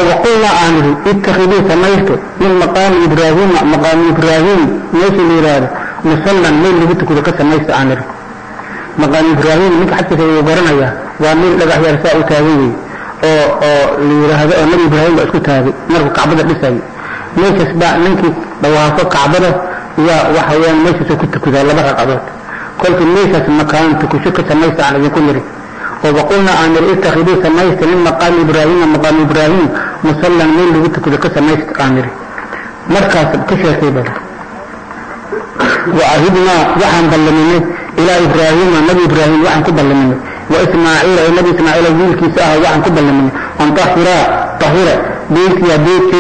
Speaker 1: وقلنا عنه اتخذوا سمايته من مقام إبراهيم مقام إبراهيم ليس ليراد مسلما من اللي قلت كذا سمايته عنه مقام إبراهيم من حتى في برنا يا وامن لقى يرفع تاوي أو أو ليراد أو من إبراهيم أسكت تاوي مرق كعبنا بسوي ليس سبع منك. بواسطة كعبنا يا وحيان ليس سكت كذا الله بقى قبض قلت ليس المكان تكشك سمايته عنه يكون ليه samaysta min maqaami ibraahima maqaamu ibraahim musallan meel lagu tukado ka samaysta aan nidhi markaas ka sheekay bada وعهدنا وحن بلمنا إلى إبراهيم النبي إبراهيم وحن كبلمنا وإسماعيل النبي إسماعيل ذلك ساها وحن كبلمنا أن طهرا طهرا بيت يا بيت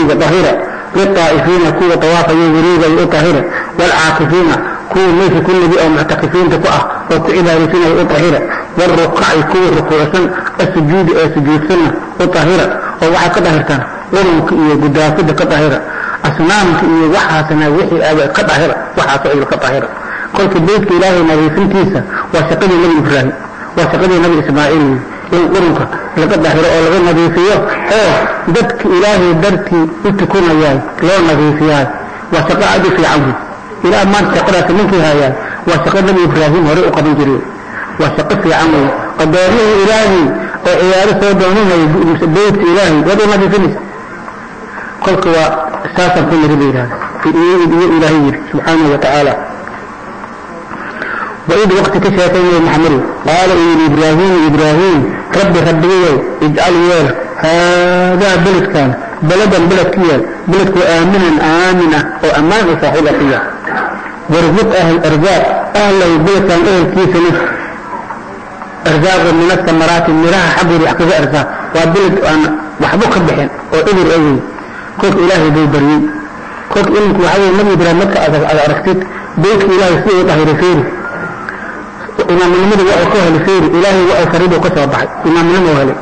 Speaker 1: للطائفين كوة طواف يريد يطهرا والعاكفين كوة ليس كل بيئة معتكفين تقع. وكإذا رسنا يطهرا wاrukaci kuwa rukuucsan asujuudi ee sujuudsanna waahira oo waxaa ka daahirtaan urunka iyo gudaafida ka daahira asnaamka iyo waxaasna wixii aaba ka daahira waxaasoo idil ka daahira. Kolka beydka ilaahay nadiifintiisa waa shaqadii nebi ibraahim waa shaqadii nabi ismaaciil in urunka laga daahiro oo laga nadiifiyo oo dadka ilaahay dartii u tukanayay loo nadiifiyaay waa shaqo aad u fiican. Ilaah maanta shaqadaas ninkii haayaan waa shaqo nabi ibraahim horey u qaban jiray. وسقط في عمل قدره إلهي. وعياره صدونه بيت إلهي. وده ما في فنس قل قوى ساسا في مريد في إيه إلهي سبحانه وتعالى. وإذ وقت كشاتين يا قال إيه إبراهيم إبراهيم ربي ربي اجعل ويل. هذا بلد كان. بلدا بلد كيال بلد كآمنا آمنا وأمان صاحبة فيها. وارزق أهل أرزاق. أهل البيت كان أهل كيسنه ارزاق من الثمرات المراه حبر يحقق ارزاق وابلد أن وحبك بحين وإبر اوي كوك إلهي بو بريد كوك إنك وحبه ما يدرى مكة على ارخصيك بيك إلهي سوء طهر سيري إمام المد وعقوها لسيري إلهي وعقوها سريد وقصوا بحي إمام المد وغلي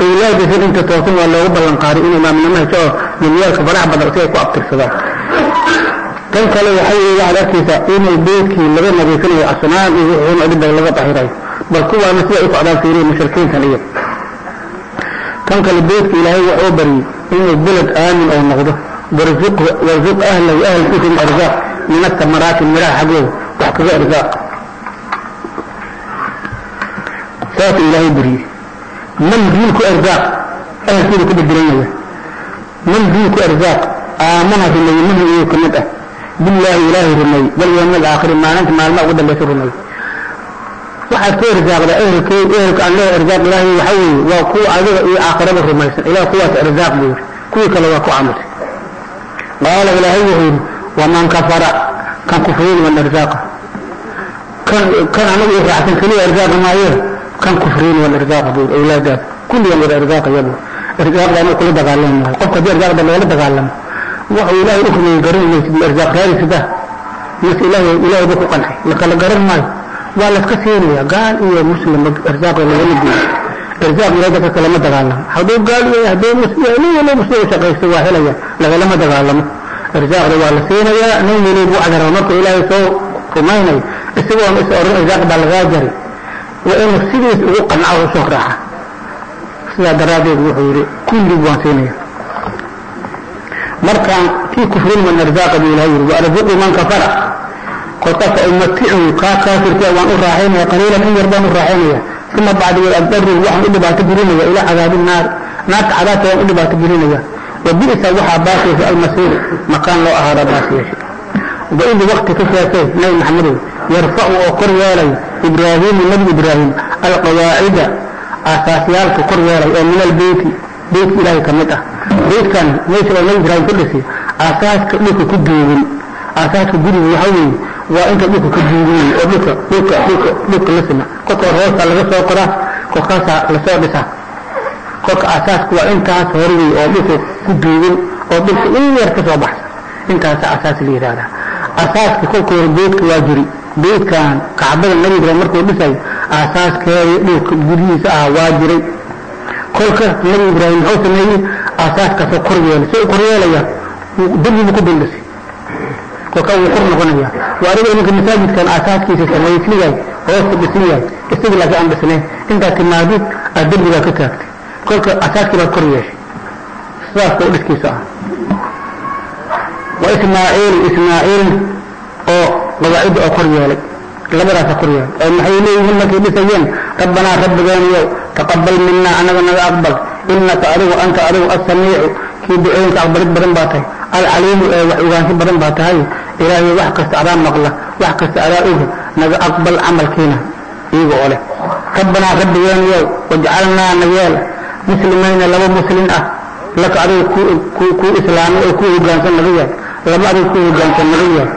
Speaker 1: إلهي بسيد إنت توصل والله ربا لنقاري إن إمام المد شعر من يالك فراح بدرسيك وابتر صداك كان كله وحيه على كيسا. إن البيت اللي غير ما بيكونه اصنام يزعون عدد اللغة طهيره siday u socdaan fiiriya mushrikiintan iyo tan kale beydka ilaahay waxuu baryey إنه بلد آمن أو نغضه وارزق وارزق أهله وأهل كتب أرزاق من الثمرات المراح حقوه وحكذا أرزاق. سات إلهي بري. من دينك أرزاق؟ أهل كتب كتب برينية من دينك أرزاق؟ آمنها في اللي منه إيه كنته بالله إلهي رمي. واليوم الآخر ما أنت ما الماء قدام waxaa ku irzaaqda ehelk ehelka alla irzaaq ilaahay waxaa weeye waa kuwa adiga iyo aakhiraba rumaysan ilaah kuwaas irzaaq buu yidhi. Kuwii kale waa ku camusay qaala ilaahay wuxuu yidhi waman kafara kan kufriyin wan irzaaqa kan kan anagu iraacsan keliya irzaaqa maayee kan kufriyin wan irzaaqa buu yidhi. Awlaadaas kulligan wada irzaaqayadu irzaaqda anu kula dagaalan qofka haddii irzaaqda loola dagaalamo wuxuu ilaahay u rumeeyey garan maysid ma irzaaq raadisid ah. Mise ilaahay ilaahayba ku qancay lakala garan maayo waa laska siinaya gaal iyo muslim irsaaqda lagama diiyo irsaaq dadka kalama dagaalamo hadduu gaal yahay hadduu muslim wala muslim shaqaysto waa helaya. Lagalama dagaalamo. Irsaaqda waa la siinayaa nin weliba u cadara markuu ilaahay soo rumaynayo isagoon is oran irsaaq baa lagaa jari. Waa inuu sidiis ugu qanco u soo raaxa sidaa daraaddeed wuxuu yidhi kullig waan siinaya markaan kii kufrin man irsaaqa buu ilahay yidhi waarzuqu man kafara قطف أمتعه كافر كأوان الرحيم وقليلا من يربان الرحيم ثم بعد الضر الوحن إلي باعتبرين إلى عذاب النار. ناك عذاب وان إلي باعتبرين وبئس وحى باسي في المسير مكان لو أهار باسي وإن وقت كفاته نبي محمد يرفع وقر يالي. إبراهيم النبي إبراهيم. القواعد أساسيال كقر يالي. أو من البيت. بيت إلهي كمتة بيت كان ليس لنبي إبراهيم كل شيء أساس كبير أساس كبير يحوي waa inta dhulka ka duugin oo dhulka dhulka dhulka dhulka la sima kolka hoosta laga soo qoraa kolkaasaa la soo dhisaa. Kolka aasaaska waa intaas hore wey oo dhulka ku duugin oo dhulka in yar ka soo baxsa intaasa asaas la yidhahdaa asaaska kolka hore beydka waa jiri. Beydkan kacbada nabi ibraahim markuu dhisay asaaskeeda dhulka guryihiisa ah waa jiray. Kolka nabi ibraahim muxuu sameeyey asaaskaasoo kor yeelay si kor yeelaya. Derbibu ku duldhisay iminka masaajidkan asaaskiisa samaysli yahay hoosta dhisan yahay isaga laakiin aan dhisnayn intaad timaadid aad derbigaa ka taagtay kolka asaaskii baad kor yeeshay sidaas oo dhiskiisa ah وإسماعيل إسماعيل أو قواعد أو كريالي لبرا كريال أو محيلي هم كي بسيين ربنا رب غانيو تقبل منا أنا أقبل إنك أرو أنت أرو السميع kii ducooyinka aqbalid badan baa tahay. Alcaliimu ee wax ogaansho badan baa tahay. Ilaahay wax kasta adaa maqla wax kasta adaa oga naga aqbal camalkiina iyaga oo leh rabbanaa rabbigeeniyow wajcalnaa nageel muslimayna laba muslin ah. Laka adiga kuu islaamay oo ku hogaansan naga yahay laba adiga ku hogaansan naga yahay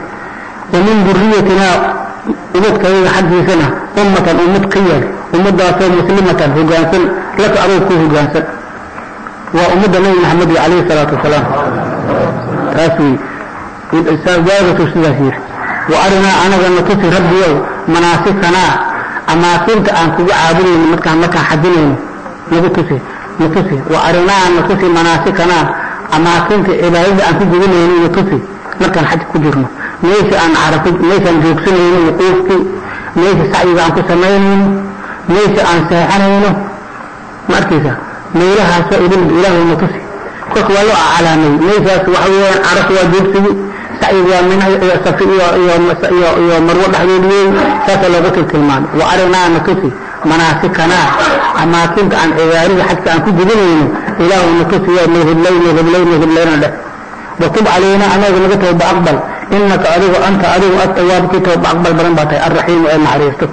Speaker 1: wa min duriyatinaa ubadkayga xaggiisana ummatan ummad ka yaal ummadaasoo muslimatan hogaansan laka adiga ku hogaansan وأمد الله محمد عليه الصلاة والسلام. تاسوي سبابة سلسيح وأرنا أنا لما تسي ربي مناسسنا أما كنت أنكو عابلين مكا مكا حدين. نبتسي نبتسي وأرنا أنا تسي مناسسنا أما كنت إبايد أنكو جميلين نبتسي مكا حد كجرم ليس أن عرفت ليس أن جوكسين يقوفتي ليس سعيد أنكو سمين ليس أن سيحنين مركزة ما إلها الإله المتصف كوكو على علامي ليس وحوه عرف وجبسه سائد ومنه سفئ ومروض حليلين ساتل ذكر كلمان وعرنا مكثي مناسكنا أما كنت عن عذاري حتى أنك جدنين إله المتصف ومه الليل ومه الليل ومه الليل ده وطب علينا أنا ذلكته اقبل إنك أريه أنت أريه أتوابك اقبل برنباتي الرحيم وأنا والمعريستك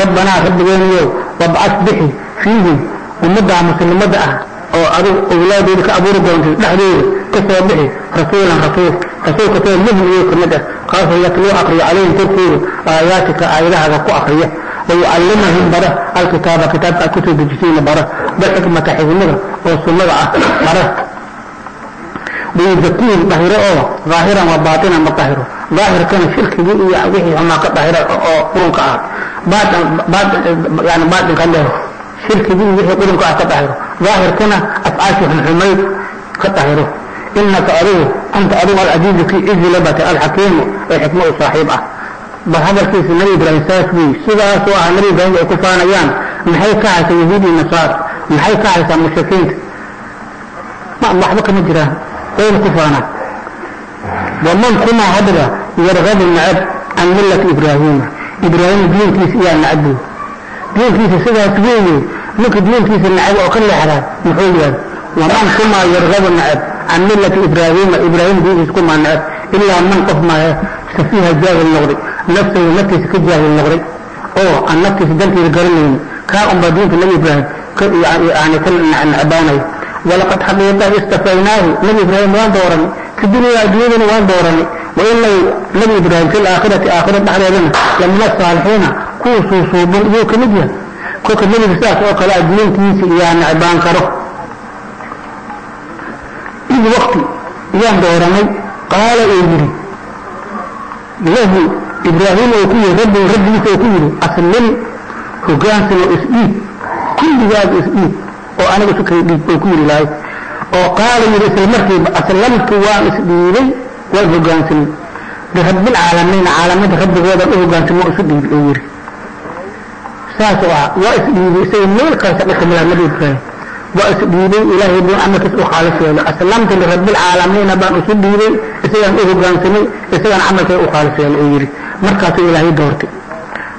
Speaker 1: ربنا ربنا يو وابعث به فيه ummaddaa muslimada ah oo adigu awlaadeeda ka abuuri doontay dhexdooda ka soo bixi rasuulan rasuul rasuulka soo muhiim iyo ka mid ah kaasoo yatluu akriya calayhim korkooda aayaatika aayadahaaga ku akriya wayucallimahum bara alkitaaba kitaabka aad ku soo dejisayna bara balxikmata xikmada oo sunnada ah bara. Wayuzakiihim dahiro oo ظaahiran wa baatinan ma dahiro daahirkana shirkigii iyo wixii xumaa ka dahira oo qurunka ah. Baatinka leh شرك دين وحي قلبك أتطهره ظاهر كنا أفعاشه حميد قطهره إنك أروه أنت أروه العزيز في إذ لبك الحكيم وحكمه صاحبه. بل هذا الكيس النبي برئيساس بي سبا سواء النبي برئيساس وكفان أيام من حي كاعسة يزيد النصار من حي كاعسة مشكين ما أحبك مجرى. قول كفانا. ومن كما هدر يرغب النعب عن ملة إبراهيم. إبراهيم دين كيس إيان نعبه. يمكن في سدى تبيني. لك يمكن في النعب وكل حرام. نحوليا ومن ثم يرغب النعب. عن ملة إبراهيم. إبراهيم دي يتكم عن النعب إلا من قف ما سفيها جاه المغرب نفسه ينكس كجاه المغرب أو أن نكس دنتي القرنين كاهم بدين في النبي إبراهيم. يعني, يعني كل نعباني. ولقد حبيت استفيناه. من إبراهيم وان دورني. في الدنيا الدنيا وان دورني. وإلا لم يدرهم في الآخرة. آخرة بحرية لنا لما الصالحين kuwa suusuuban iyuu ka mid yahay kolka nebiga sidaas oo kale adduunkiisa iyaa nacbaan karo. Id wakti iyaan dooranay qaala uu yidhi lahu ibraahim oo ku yidhi rabbi rabbigiisa oo ku yidhi aslim hogaansan oo isdhiib kulligaaga isdhiib oo aniga kala dhiib oo ku yidhi lahay oo qaala yidhi isla markiiba aslamtu waan isdhiibay waan hogaansamay lirabbilcaalamiin caalamada rabbigoodan u hogaansamay isu dhiibay oo yidhi saas oo ah waa isdhiibay isaga meel kasta dhaka milaha nabi ibraahim waa isdhiibay ilaahay buu amarkiis u khaalis yeelay aslamtu lirabbilcaalamiina baan isu dhiibay isagaan u hogaansamay isagaan camalkay u khaalis yeelay oo yidhi markaasuu ilaahay doortay.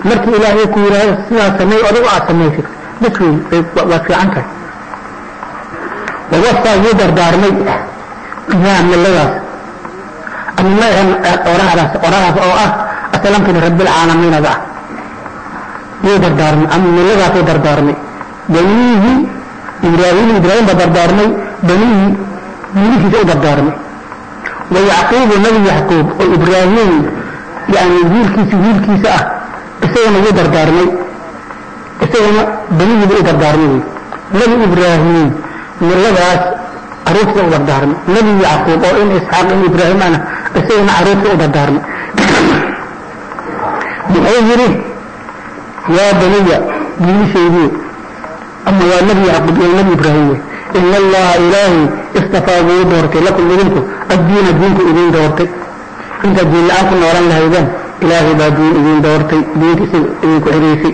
Speaker 1: Markii ilaahay ku yidhaahdo sidaas sameey adigu aad samaysid bas wey waa fiican tahay. Wawafaa wuu dardaarmay. Yaa milladaas ama orahdaas orahdaas oo ah aslamtu lirabbilcaalamiinada ah wuu dardaarmay ama milladaasuu dardaarmay baniihi ibraahim ibraahim baa dardaarmay baniihi wiilishiisa u dardaarmay wa yacquubu nabi yacquub oo ibraahim yani wiilkiisa wiilkiisa ah isagana wuu dardaarmay isagana banihiiba u dardaarmay wey nabi ibraahim milladaas caruurtiisa u dardaarmay nabi yacquub oo in isxaaq in ibraahim ana isagana caruurtiisa u dardaarmay muxuu yidhi يا بني من سيدي. أما يا نبي عبد يا نبي إبراهيم إن الله إلهي استفى ودورتي لكم منكم الدين الدين إذن دورتي. أنت الدين الآخر نوران لها إذن. إلهي با دين إذن دورتي. دينك اسم إذنك إريسي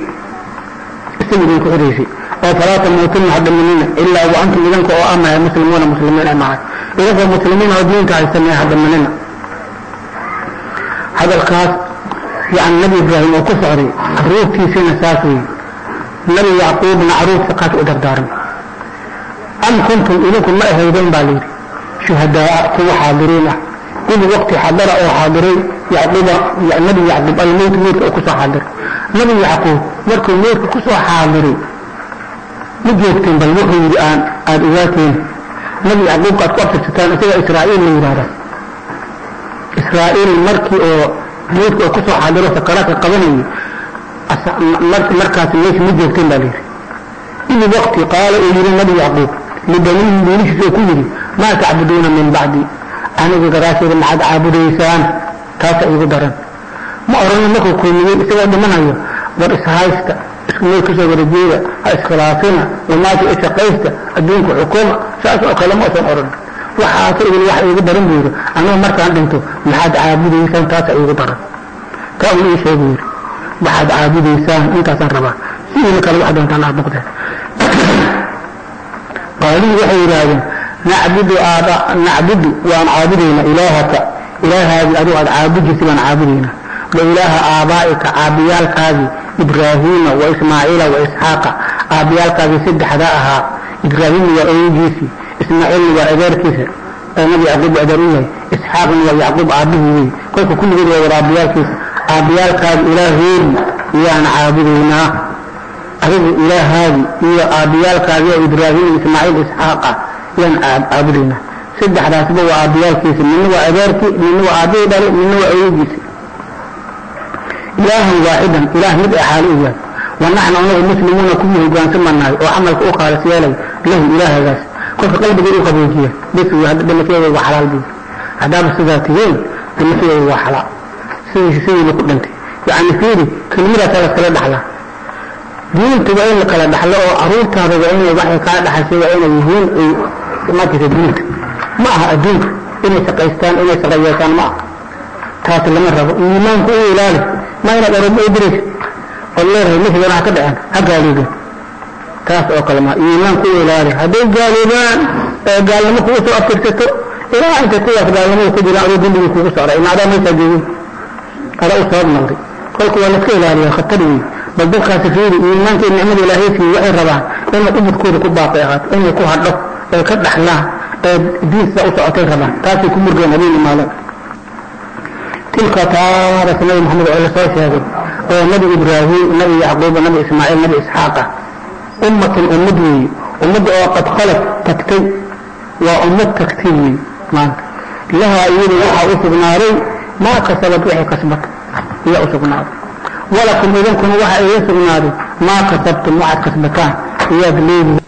Speaker 1: اسم إذنك إريسي وفلاة الموتين حد المنين إلا وأنتم إذنك وآما يا مسلمون مسلمين معك. إذا فالمسلمين هو دينك على السماء حد المنين هذا
Speaker 3: القاس يعني نبي إبراهيم وكفري عروف في سنة ساتي لم يعقوب عروف فقط أدردارم أم كنتم إليكم ما إهيدين بالير شهداء كو حاضرين. كل وقت حضر أو حاضرين يعقوب النبي يعقوب الموت موت أو كسو حاضر. نبي يعقوب مركو موت كسو حاضرين. مجيبتين بالوحي الآن أدواتين نبي يعقوب قد قفت ستان أسيرا إسرائيل من إسرائيل مركي أو موت أو كفر حاضر وسكرات القضني مركز ليس مجهد كما لير إن الوقت قال إيجر النبي يعقوب لدليل مليش كله ما تعبدون من بعدي. أنا قراشي لما عاد عابد إيسان تاسع يقدر ما أرون لك كله إسوا دمنا يو بر إسهايست إسمي كسا ورجيه إسخلاصنا وما تأشقيست أدينك حكومة سأسأك لما أرون yidhi anigu markaan dhinto maxaad caabudaysaan taasa iigu daran taa un ii sheegu yidhi waxaad caabudaysaan intaasaan rabaa sidiina kale wax doontaan aad noqdeen qaalihii waxay yidhaahdeen nacbudu aaba nacbudu waan caabudaynaa ilaahaka ilaahaagii adigu aad caabudaysa baan caabudaynaa wa ilaaha aabaa'ika aabbiyaalkaagii ibraahiima wa ismaaciila wa isxaaqa aabbiyaalkaagii saddexdaa ahaa ibraahiimna waa oyagiisii إسماعيل وعبير كثر النبي يعقوب عذره إسحاق ويعقوب عبده. كل كل غير ربيات عبيات قال إلههم يعني عابدنا أرض إله هذه. هي عبيات قال يا إبراهيم إسماعيل إسحاق. يعني عابدنا سد حراسه وعبيات كثر من هو عذر من هو عبيد؟ من هو أيجس إله واحدا. إله نبي حاليا. ونحن نقول مسلمون كلهم. جانسمنا وعملك أخرى سيالي له إله هذا. كيف قلبك يقول قبول فيها بيك يعد بالنسبة هو حلال بي هذا مستذاتيين بالنسبة هو حلال سيدي سيدي لقد انت يعني سيدي كلمرة ثلاثة لا دحلة دين تبعين لك لا دحلة وعروف تهربعين وضحي قاعدة حسين وعين الهون ما تتدينك معها الدين إني سقيستان إني سقيستان معك تهات اللي مرة إيمان كوي إلالي ما يرى ربو إدريس والله رهي مثل راح تبعين هكذا يقول كاف أو كلمة. إيمان كل إلى آه، إيه، إيه، هذا قال إيمان قال لما كنت أفكرت إلى أن تقول قال لما كنت لا أريد أن يكون صار إن هذا من تجيء هذا أصاب نوري كل كون كل إلى هذا خطري بل بقى سفير إيمان كل نعمة إلى هي في وعي ربع لما أمر كل كل باقيات إن يكون هذا كذا حلا دين سأوسع تجربة كاف يكون مرجع من المالك تلك تارة محمد عليه الصلاة والسلام. آه، نبي إبراهيم نبي يعقوب نبي إسماعيل نبي إسحاق. أمة الأمدوية أمد وقد خلت تكتب وأمد تكتبني لها أيضا أصب ناري. ما كسبت وحي كسبت. يا أصب ناري ولكم إذنكم وحي أصب ناري ما كسبتم وحي كسبتان
Speaker 2: يا بليل